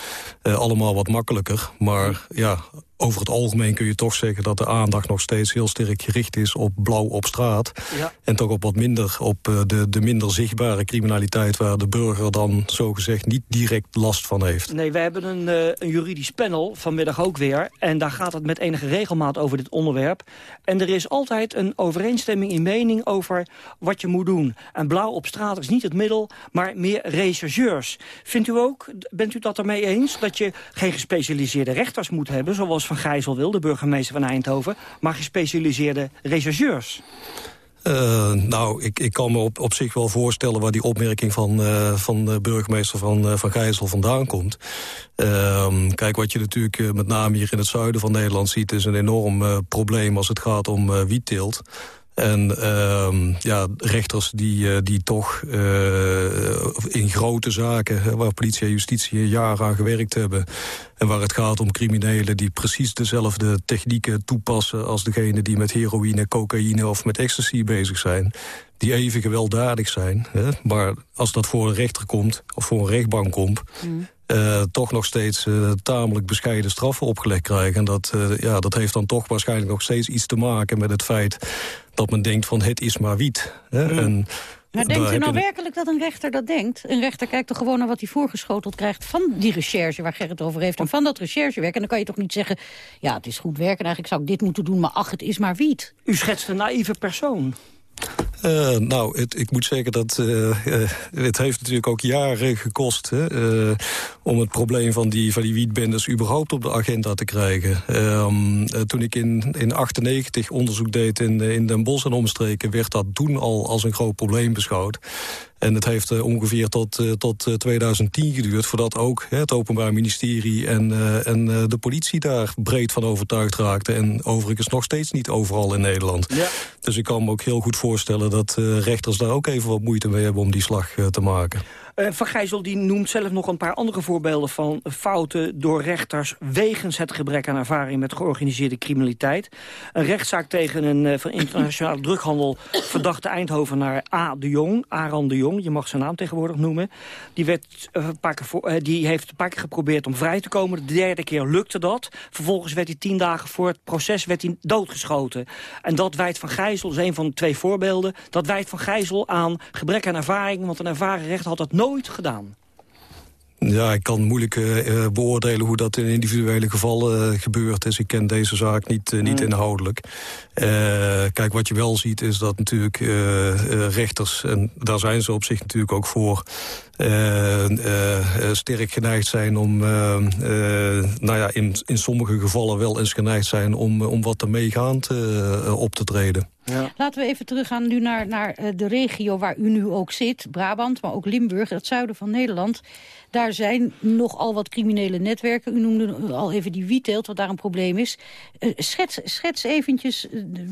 Uh, allemaal wat makkelijker. Maar ja, over het algemeen kun je toch zeggen dat de aandacht nog steeds heel sterk gericht is op blauw op straat. Ja. En toch op wat minder op uh, de, de minder zichtbare criminaliteit waar de burger dan zogezegd niet direct last van heeft. Nee, we hebben een, uh, een juridisch panel vanmiddag ook weer. En daar gaat het met enige regelmaat over dit onderwerp. En er is altijd een overeenstemming in mening over wat je moet doen. En blauw op straat is niet het middel, maar meer rechercheurs. Vindt u ook, bent u dat ermee eens, dat je geen gespecialiseerde rechters moet hebben, zoals van Gijzel wil, de burgemeester van Eindhoven... maar gespecialiseerde rechercheurs. Uh, nou, ik, ik kan me op, op zich wel voorstellen waar die opmerking van, uh, van de burgemeester van, uh, van Gijzel vandaan komt. Ehm, kijk, wat je natuurlijk met name hier in het zuiden van Nederland ziet... is een enorm probleem als het gaat om wietteelt. En uh, ja, rechters die, uh, die toch uh, in grote zaken... waar politie en justitie jaar aan gewerkt hebben... en waar het gaat om criminelen die precies dezelfde technieken toepassen... als degene die met heroïne, cocaïne of met ecstasy bezig zijn... die even gewelddadig zijn. Hè? Maar als dat voor een rechter komt, of voor een rechtbank komt... Mm. Uh, toch nog steeds uh, tamelijk bescheiden straffen opgelegd krijgen. En dat, uh, ja, dat heeft dan toch waarschijnlijk nog steeds iets te maken met het feit... dat men denkt van het is maar wiet. Hè? Mm. En, maar denkt u nou werkelijk dat een rechter dat denkt? Een rechter kijkt toch gewoon naar wat hij voorgeschoteld krijgt... van die recherche waar Gerrit over heeft en van dat recherchewerk. En dan kan je toch niet zeggen, ja, het is goed werk... en eigenlijk zou ik dit moeten doen, maar ach, het is maar wiet. U schetst een naïeve persoon. Uh, nou, het, ik moet zeggen dat uh, uh, het heeft natuurlijk ook jaren gekost... Hè, om het probleem van die, van die wietbendes überhaupt op de agenda te krijgen. Um, toen ik in, in 98 onderzoek deed in, in Den Bosch en omstreken... werd dat toen al als een groot probleem beschouwd. En het heeft uh, ongeveer tot, uh, tot 2010 geduurd... voordat ook het Openbaar Ministerie en, en de politie daar breed van overtuigd raakten. En overigens nog steeds niet overal in Nederland. Ja. Dus ik kan me ook heel goed voorstellen dat rechters daar ook even wat moeite mee hebben... om die slag te maken. Uh, van Gijzel die noemt zelf nog een paar andere voorbeelden van fouten door rechters wegens het gebrek aan ervaring met georganiseerde criminaliteit. Een rechtszaak tegen een uh, van internationale drughandel verdachte Eindhovenaar A. de Jong, Aran de Jong, je mag zijn naam tegenwoordig noemen. Die, werd, uh, een paar keer voor, die heeft een paar keer geprobeerd om vrij te komen. De derde keer lukte dat. Vervolgens werd hij tien dagen voor het proces werd hij doodgeschoten. En dat wijt van Gijzel, is een van de twee voorbeelden, dat wijt van Gijzel aan gebrek aan ervaring, want een ervaren rechter had dat nooit nooit gedaan. Ja, ik kan moeilijk uh, beoordelen hoe dat in individuele gevallen uh, gebeurt is. Ik ken deze zaak niet, uh, niet mm. inhoudelijk. kijk, wat je wel ziet is dat natuurlijk rechters... en daar zijn ze op zich natuurlijk ook voor... sterk geneigd zijn om, nou ja, in, in sommige gevallen wel eens geneigd zijn om, om wat te meegaand op te treden. Ja. Laten we even teruggaan nu naar, naar de regio waar u nu ook zit. Brabant, maar ook Limburg, het zuiden van Nederland. Daar zijn nogal wat criminele netwerken. U noemde al even die wietteelt, wat daar een probleem is. Schets, schets eventjes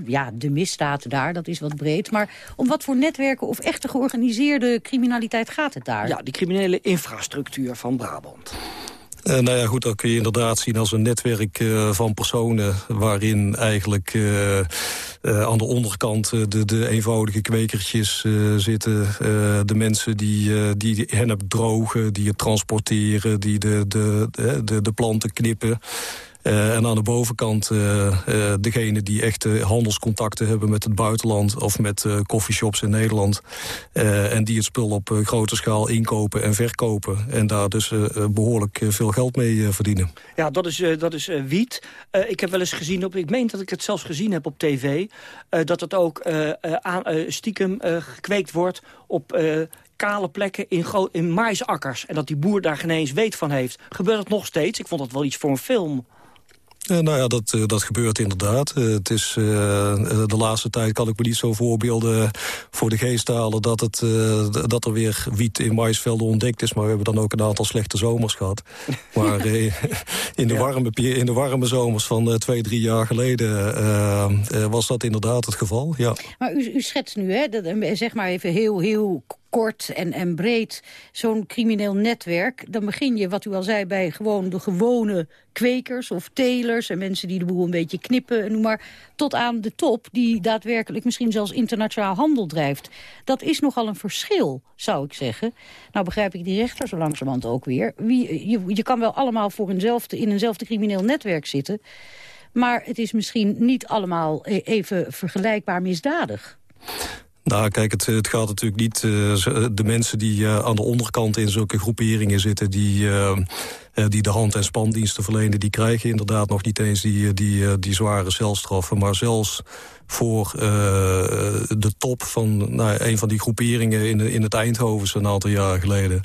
ja, de misdaad daar, dat is wat breed. Maar om wat voor netwerken of echte georganiseerde criminaliteit gaat het daar? Ja, die criminele infrastructuur van Brabant. Uh, nou ja, goed, dat kun je inderdaad zien als een netwerk uh, van personen... waarin eigenlijk uh, aan de onderkant de, de eenvoudige kwekertjes zitten. de mensen die, die hennep drogen, die het transporteren... die de, de, de, de planten knippen... Uh, en aan de bovenkant uh, uh, degene die echte handelscontacten hebben met het buitenland... of met coffeeshops in Nederland. en die het spul op grote schaal inkopen en verkopen. En daar dus behoorlijk veel geld mee verdienen. Ja, dat is, dat is wiet. ik heb wel eens gezien, op, ik meen dat ik het zelfs gezien heb op tv... dat het ook stiekem gekweekt wordt op kale plekken in, in maisakkers. En dat die boer daar geen eens weet van heeft. Gebeurt het nog steeds? Ik vond dat wel iets voor een film. Uh, nou ja, dat, uh, dat gebeurt inderdaad. Uh, het is, de laatste tijd kan ik me niet zo voorbeelden voor de geest halen... dat, het, dat er weer wiet in maisvelden ontdekt is. Maar we hebben dan ook een aantal slechte zomers gehad. Maar in, de warme, in de warme zomers van twee, drie jaar geleden... was dat inderdaad het geval, ja. Maar u, u schetst nu, hè, dat, zeg maar even heel, heel kort en, en breed zo'n crimineel netwerk... dan begin je, wat u al zei, bij gewoon de gewone kwekers of telers... en mensen die de boel een beetje knippen, noem maar... tot aan de top die daadwerkelijk misschien zelfs internationaal handel drijft. Dat is nogal een verschil, zou ik zeggen. Nou begrijp ik die rechter zo langzamerhand ook weer. Wie, je, je kan wel allemaal voor in eenzelfde crimineel netwerk zitten... maar het is misschien niet allemaal e-, even vergelijkbaar misdadig. Nou, kijk, het, het gaat natuurlijk niet... Uh, de mensen die uh, aan de onderkant in zulke groeperingen zitten... die, die de hand- en spandiensten verlenen... die krijgen inderdaad nog niet eens die, die, die zware celstraffen. Maar zelfs voor de top van nou, een van die groeperingen in, in het Eindhovense een aantal jaar geleden.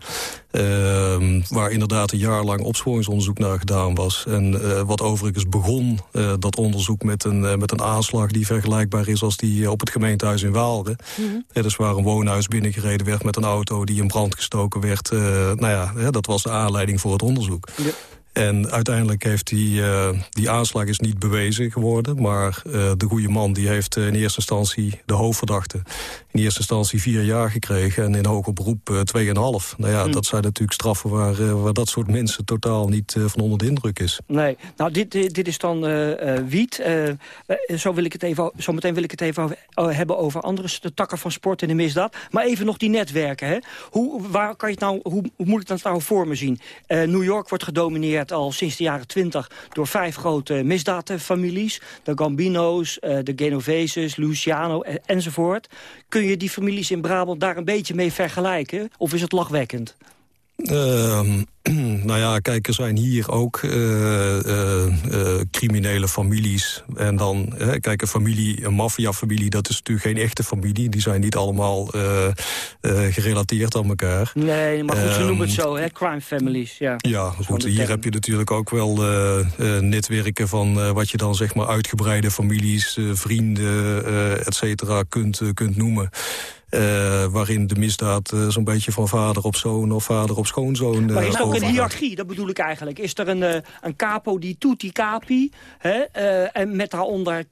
Uh, waar inderdaad een jaar lang opsporingsonderzoek naar gedaan was. En uh, wat overigens begon, uh, dat onderzoek met een, met een aanslag die vergelijkbaar is als die op het gemeentehuis in Waalre. Mm -hmm. dus waar een woonhuis binnengereden werd met een auto die in brand gestoken werd. nou ja, dat was de aanleiding voor het onderzoek. Ja. En uiteindelijk heeft die, uh, die aanslag is niet bewezen geworden. Maar uh, de goede man die heeft in eerste instantie de hoofdverdachte... in eerste instantie vier jaar gekregen en in hoger beroep uh, tweeënhalf. Nou ja, mm. dat zijn natuurlijk straffen waar, waar dat soort mensen totaal niet van onder de indruk is. Nee, nou dit, dit is dan wiet. zo, wil ik het even, zo meteen wil ik het even over, hebben over andere de takken van sport en de misdaad. Maar even nog die netwerken. Hè? Hoe, waar kan je het nou, hoe, hoe moet ik dat nou voor me zien? New York wordt gedomineerd al sinds de jaren twintig door vijf grote misdaadfamilies. De Gambino's, de Genoveses, Luciano enzovoort. Kun je die families in Brabant daar een beetje mee vergelijken? Of is het lachwekkend? Uh, nou ja, kijk, er zijn hier ook uh, uh, uh, criminele families. En dan, kijk, een familie, een maffiafamilie, dat is natuurlijk geen echte familie. Die zijn niet allemaal gerelateerd aan elkaar. Nee, maar goed, ze noemen het zo, hè? crime families. Ja, ja goed, hier heb je natuurlijk ook wel netwerken van wat je dan zeg maar uitgebreide families, vrienden, et cetera, kunt, kunt noemen. Uh, waarin de misdaad uh, zo'n beetje van vader op zoon of vader op schoonzoon... Uh, maar is er ook een hiërarchie, dat bedoel ik eigenlijk. Is er een, een capo die tutti capi, hè, en met daaronder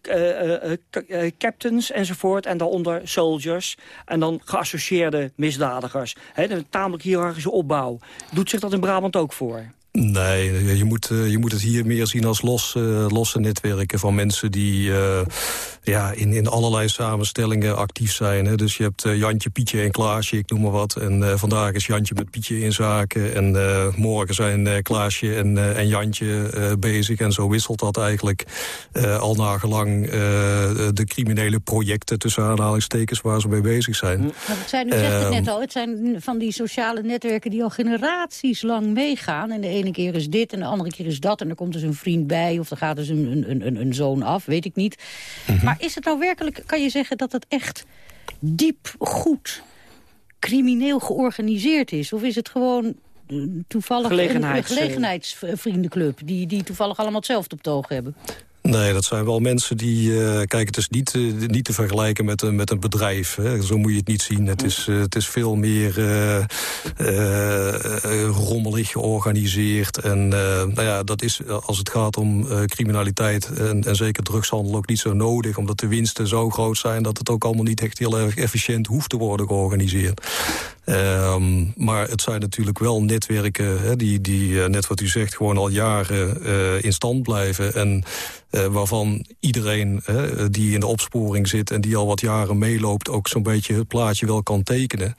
captains enzovoort... en daaronder soldiers en dan geassocieerde misdadigers. Hè, een tamelijk hiërarchische opbouw. Doet zich dat in Brabant ook voor? Nee, je moet, je moet het hier meer zien als los, uh, losse netwerken van mensen die uh, ja, in, in allerlei samenstellingen actief zijn. Hè. Dus je hebt Jantje, Pietje en Klaasje, ik noem maar wat. En vandaag is Jantje met Pietje in zaken. En morgen zijn Klaasje en, en Jantje bezig. En zo wisselt dat eigenlijk al nagelang de criminele projecten tussen aanhalingstekens waar ze mee bezig zijn. Maar het zijn, u zegt het net al, het zijn van die sociale netwerken die al generaties lang meegaan. En de ene keer is dit en de andere keer is dat. En er komt dus een vriend bij of er gaat dus een, een, een, een zoon af, weet ik niet. Mm -hmm. Maar is het nou werkelijk, kan je zeggen dat het echt diep goed crimineel georganiseerd is? Of is het gewoon eh, toevallig Gelegenheids- een gelegenheidsvriendenclub... Die, die toevallig allemaal hetzelfde op het oog hebben? Nee, dat zijn wel mensen die... eh kijk, het is niet, eh, niet te vergelijken met een, met een bedrijf. Hè. Zo moet je het niet zien. Het is, eh, het is veel meer rommelig georganiseerd. En nou ja, dat is als het gaat om criminaliteit... En, en zeker drugshandel ook niet zo nodig. Omdat de winsten zo groot zijn... dat het ook allemaal niet echt heel erg efficiënt hoeft te worden georganiseerd. Ehm, maar het zijn natuurlijk wel netwerken die, die eh, net wat u zegt, gewoon al jaren eh, in stand blijven. En eh, waarvan iedereen die in de opsporing zit en die al wat jaren meeloopt, ook zo'n beetje het plaatje wel kan tekenen.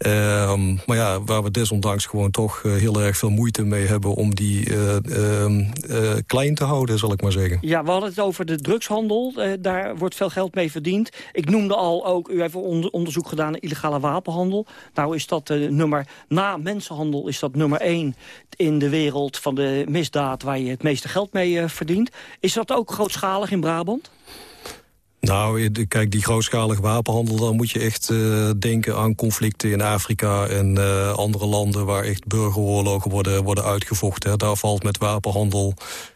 Ehm, maar ja, waar we desondanks gewoon toch eh, heel erg veel moeite mee hebben om die eh, ehm, eh, klein te houden, zal ik maar zeggen. Ja, we hadden het over de drugshandel. Daar wordt veel geld mee verdiend. Ik noemde al ook, u heeft onder- onderzoek gedaan naar illegale wapenhandel. Nou is dat nummer, na mensenhandel is dat nummer één in de wereld van de misdaad waar je het meeste geld mee verdient. Is dat ook grootschalig in Brabant? Nou, kijk, die grootschalige wapenhandel... dan moet je echt eh, denken aan conflicten in Afrika en eh, andere landen... waar echt burgeroorlogen worden, worden uitgevochten. Hè. Daar valt met wapenhandel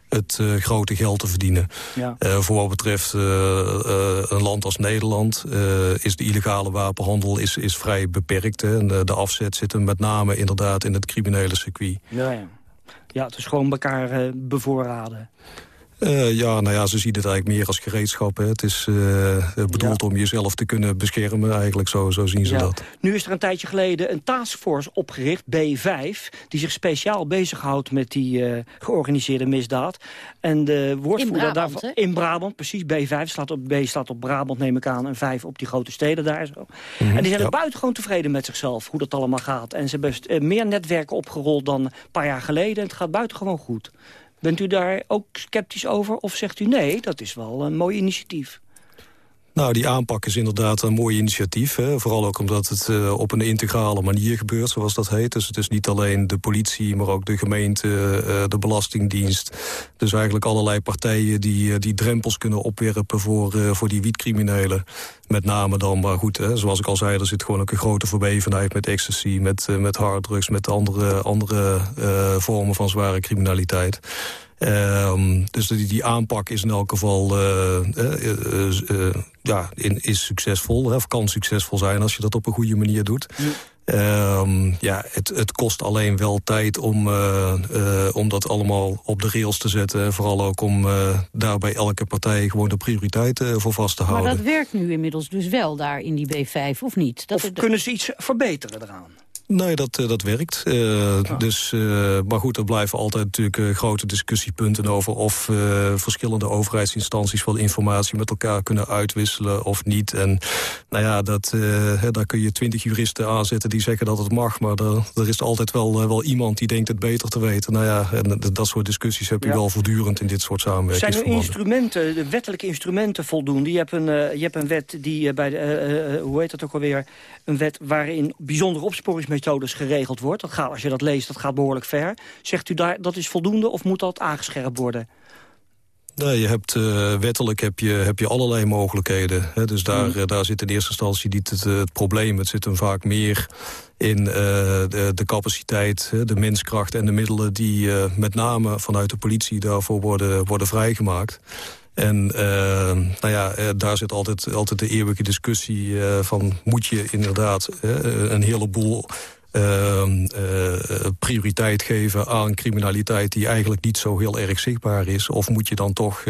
het eh, grote geld te verdienen. Ja. Voor wat betreft een land als Nederland... is de illegale wapenhandel is, is vrij beperkt. Hè. En de, de afzet zit hem met name inderdaad in het criminele circuit. Ja, ja. Ja, het is gewoon elkaar bevoorraden. Eh, ja, nou ja, ze zien het eigenlijk meer als gereedschap. Hè. Het is eh, bedoeld om jezelf te kunnen beschermen. Eigenlijk zo, zo zien ze Ja. dat. Nu is er een tijdje geleden een taskforce opgericht, B5... die zich speciaal bezighoudt met die eh, georganiseerde misdaad. En de woordvoerder Brabant, daarvan... hè? In Brabant, precies. B5 slaat op, B staat op Brabant, neem ik aan. En 5 op die grote steden daar zo. en die zijn ja. ook buitengewoon tevreden met zichzelf, hoe dat allemaal gaat. En ze hebben meer netwerken opgerold dan een paar jaar geleden. En het gaat buitengewoon goed. Bent u daar ook sceptisch over? Of zegt u nee, dat is wel een mooi initiatief? Nou, die aanpak is inderdaad een mooi initiatief. Hè. Vooral ook omdat het eh, op een integrale manier gebeurt, zoals dat heet. Dus het is niet alleen de politie, maar ook de gemeente, eh, de belastingdienst. Dus eigenlijk allerlei partijen die, eh, die drempels kunnen opwerpen voor, voor die wietcriminelen. Met name dan, maar goed, hè, zoals ik al zei, er zit gewoon ook een grote verwevenheid met ecstasy, met, met harddrugs, met andere, andere vormen van zware criminaliteit. Ehm, dus die, die aanpak is in elk geval eh, eh, eh, eh, ja, in, is succesvol. Hè, of kan succesvol zijn als je dat op een goede manier doet. Ehm, ja, het, het kost alleen wel tijd om, eh, eh, om dat allemaal op de rails te zetten. En vooral ook om eh, daar bij elke partij gewoon de prioriteiten voor vast te Maar houden. dat werkt nu inmiddels dus wel daar in die B5, of niet? Dat Of kunnen ze iets verbeteren eraan? Nee, dat, eh, dat werkt. Eh, dus, eh, maar goed, er blijven altijd natuurlijk grote discussiepunten over... of verschillende overheidsinstanties wel informatie met elkaar kunnen uitwisselen of niet. En nou ja, dat, hè, daar kun je twintig juristen aanzetten die zeggen dat het mag... maar er, er is altijd wel, wel iemand die denkt het beter te weten. Nou ja, en dat soort discussies heb je Ja. wel voortdurend in dit soort Zijn er instrumenten, de wettelijke instrumenten voldoende? Je hebt een, je hebt een wet die bij de, hoe heet dat ook alweer? Een wet waarin bijzondere opsporingsmethodes geregeld wordt. Dat gaat, als je dat leest, dat gaat behoorlijk ver. Zegt u daar, dat is voldoende of moet dat aangescherpt worden? Nee, je hebt, eh, wettelijk heb je, heb je allerlei mogelijkheden. Hè? Dus daar, eh, daar zit in eerste instantie niet het, het probleem. Het zit hem vaak meer in eh, de, de capaciteit, de menskracht en de middelen... die met name vanuit de politie daarvoor worden, worden vrijgemaakt. En eh, nou ja, eh, daar zit altijd, altijd de eeuwige discussie eh, van... moet je inderdaad een heleboel ehm, eh, prioriteit geven aan criminaliteit... die eigenlijk niet zo heel erg zichtbaar is? Of moet je dan toch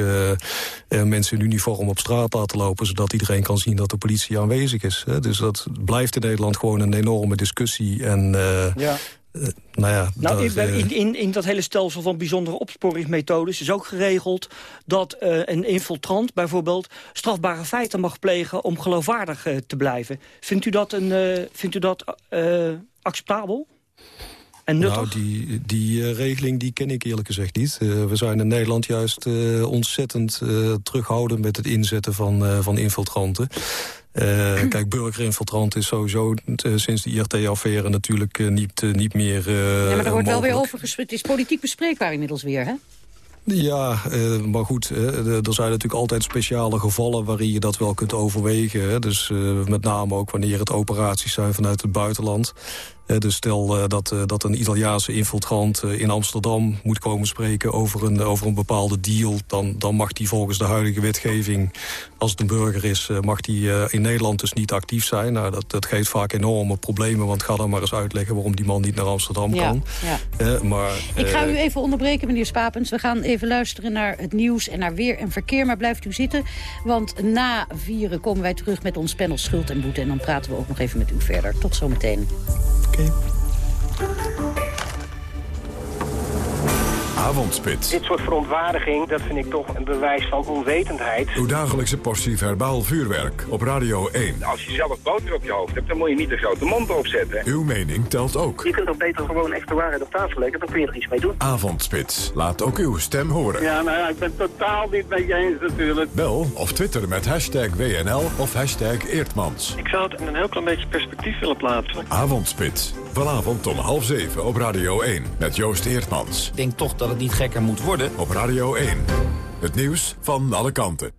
mensen in uniform op straat laten lopen... zodat iedereen kan zien dat de politie aanwezig is? Hè? Dus dat blijft in Nederland gewoon een enorme discussie. En Ja. Eh, nou ja, Nou, in, eh, in, in, in dat hele stelsel van bijzondere opsporingsmethodes is ook geregeld dat eh, een infiltrant bijvoorbeeld strafbare feiten mag plegen om geloofwaardig te blijven. Vindt u dat, een, vindt u dat acceptabel? En nuttig? Nou, die, die regeling die ken ik eerlijk gezegd niet. We zijn in Nederland juist ontzettend terughoudend met het inzetten van, van infiltranten. Eh, kijk, burgerinfiltrant is sowieso eh, sinds de IRT-affaire natuurlijk eh, niet, niet meer ja, maar er wordt wel weer over gesproken. Het is politiek bespreekbaar inmiddels weer, hè? Ja, uh, maar goed, uh, er zijn natuurlijk altijd speciale gevallen waarin je dat wel kunt overwegen. Hè? Dus uh, met name ook wanneer het operaties zijn vanuit het buitenland. Dus stel dat, dat een Italiaanse infiltrant in Amsterdam moet komen spreken over een, over een bepaalde deal... Dan, dan mag die volgens de huidige wetgeving, als het een burger is... mag die in Nederland dus niet actief zijn. Nou, dat, dat geeft vaak enorme problemen, want ga dan maar eens uitleggen... waarom die man niet naar Amsterdam ja, kan. Ja. maar, Ik ga u even onderbreken, meneer Spapens. We gaan even luisteren naar het nieuws en naar weer en verkeer. Maar blijft u zitten, want na vieren komen wij terug met ons panel Schuld en Boete. En dan praten we ook nog even met u verder. Tot zometeen. Oké. Avondspits. Dit soort verontwaardiging, dat vind ik toch een bewijs van onwetendheid. Uw dagelijkse portie verbaal vuurwerk op Radio 1. Als je zelf boter op je hoofd hebt, dan moet je niet de grote mond opzetten. Uw mening telt ook. Je kunt toch beter gewoon echt de waarheid op tafel leggen, dan kun je er iets mee doen. Avondspits. Laat ook uw stem horen. Ja, nou ja, ik ben totaal niet met je eens natuurlijk. Bel of twitter met hashtag WNL of hashtag Eertmans. Ik zou het in een heel klein beetje perspectief willen plaatsen. Avondspits. Vanavond om half zeven op Radio 1 met Joost Eertmans. Ik denk toch dat het niet gekker moet worden. Op Radio 1. Het nieuws van alle kanten.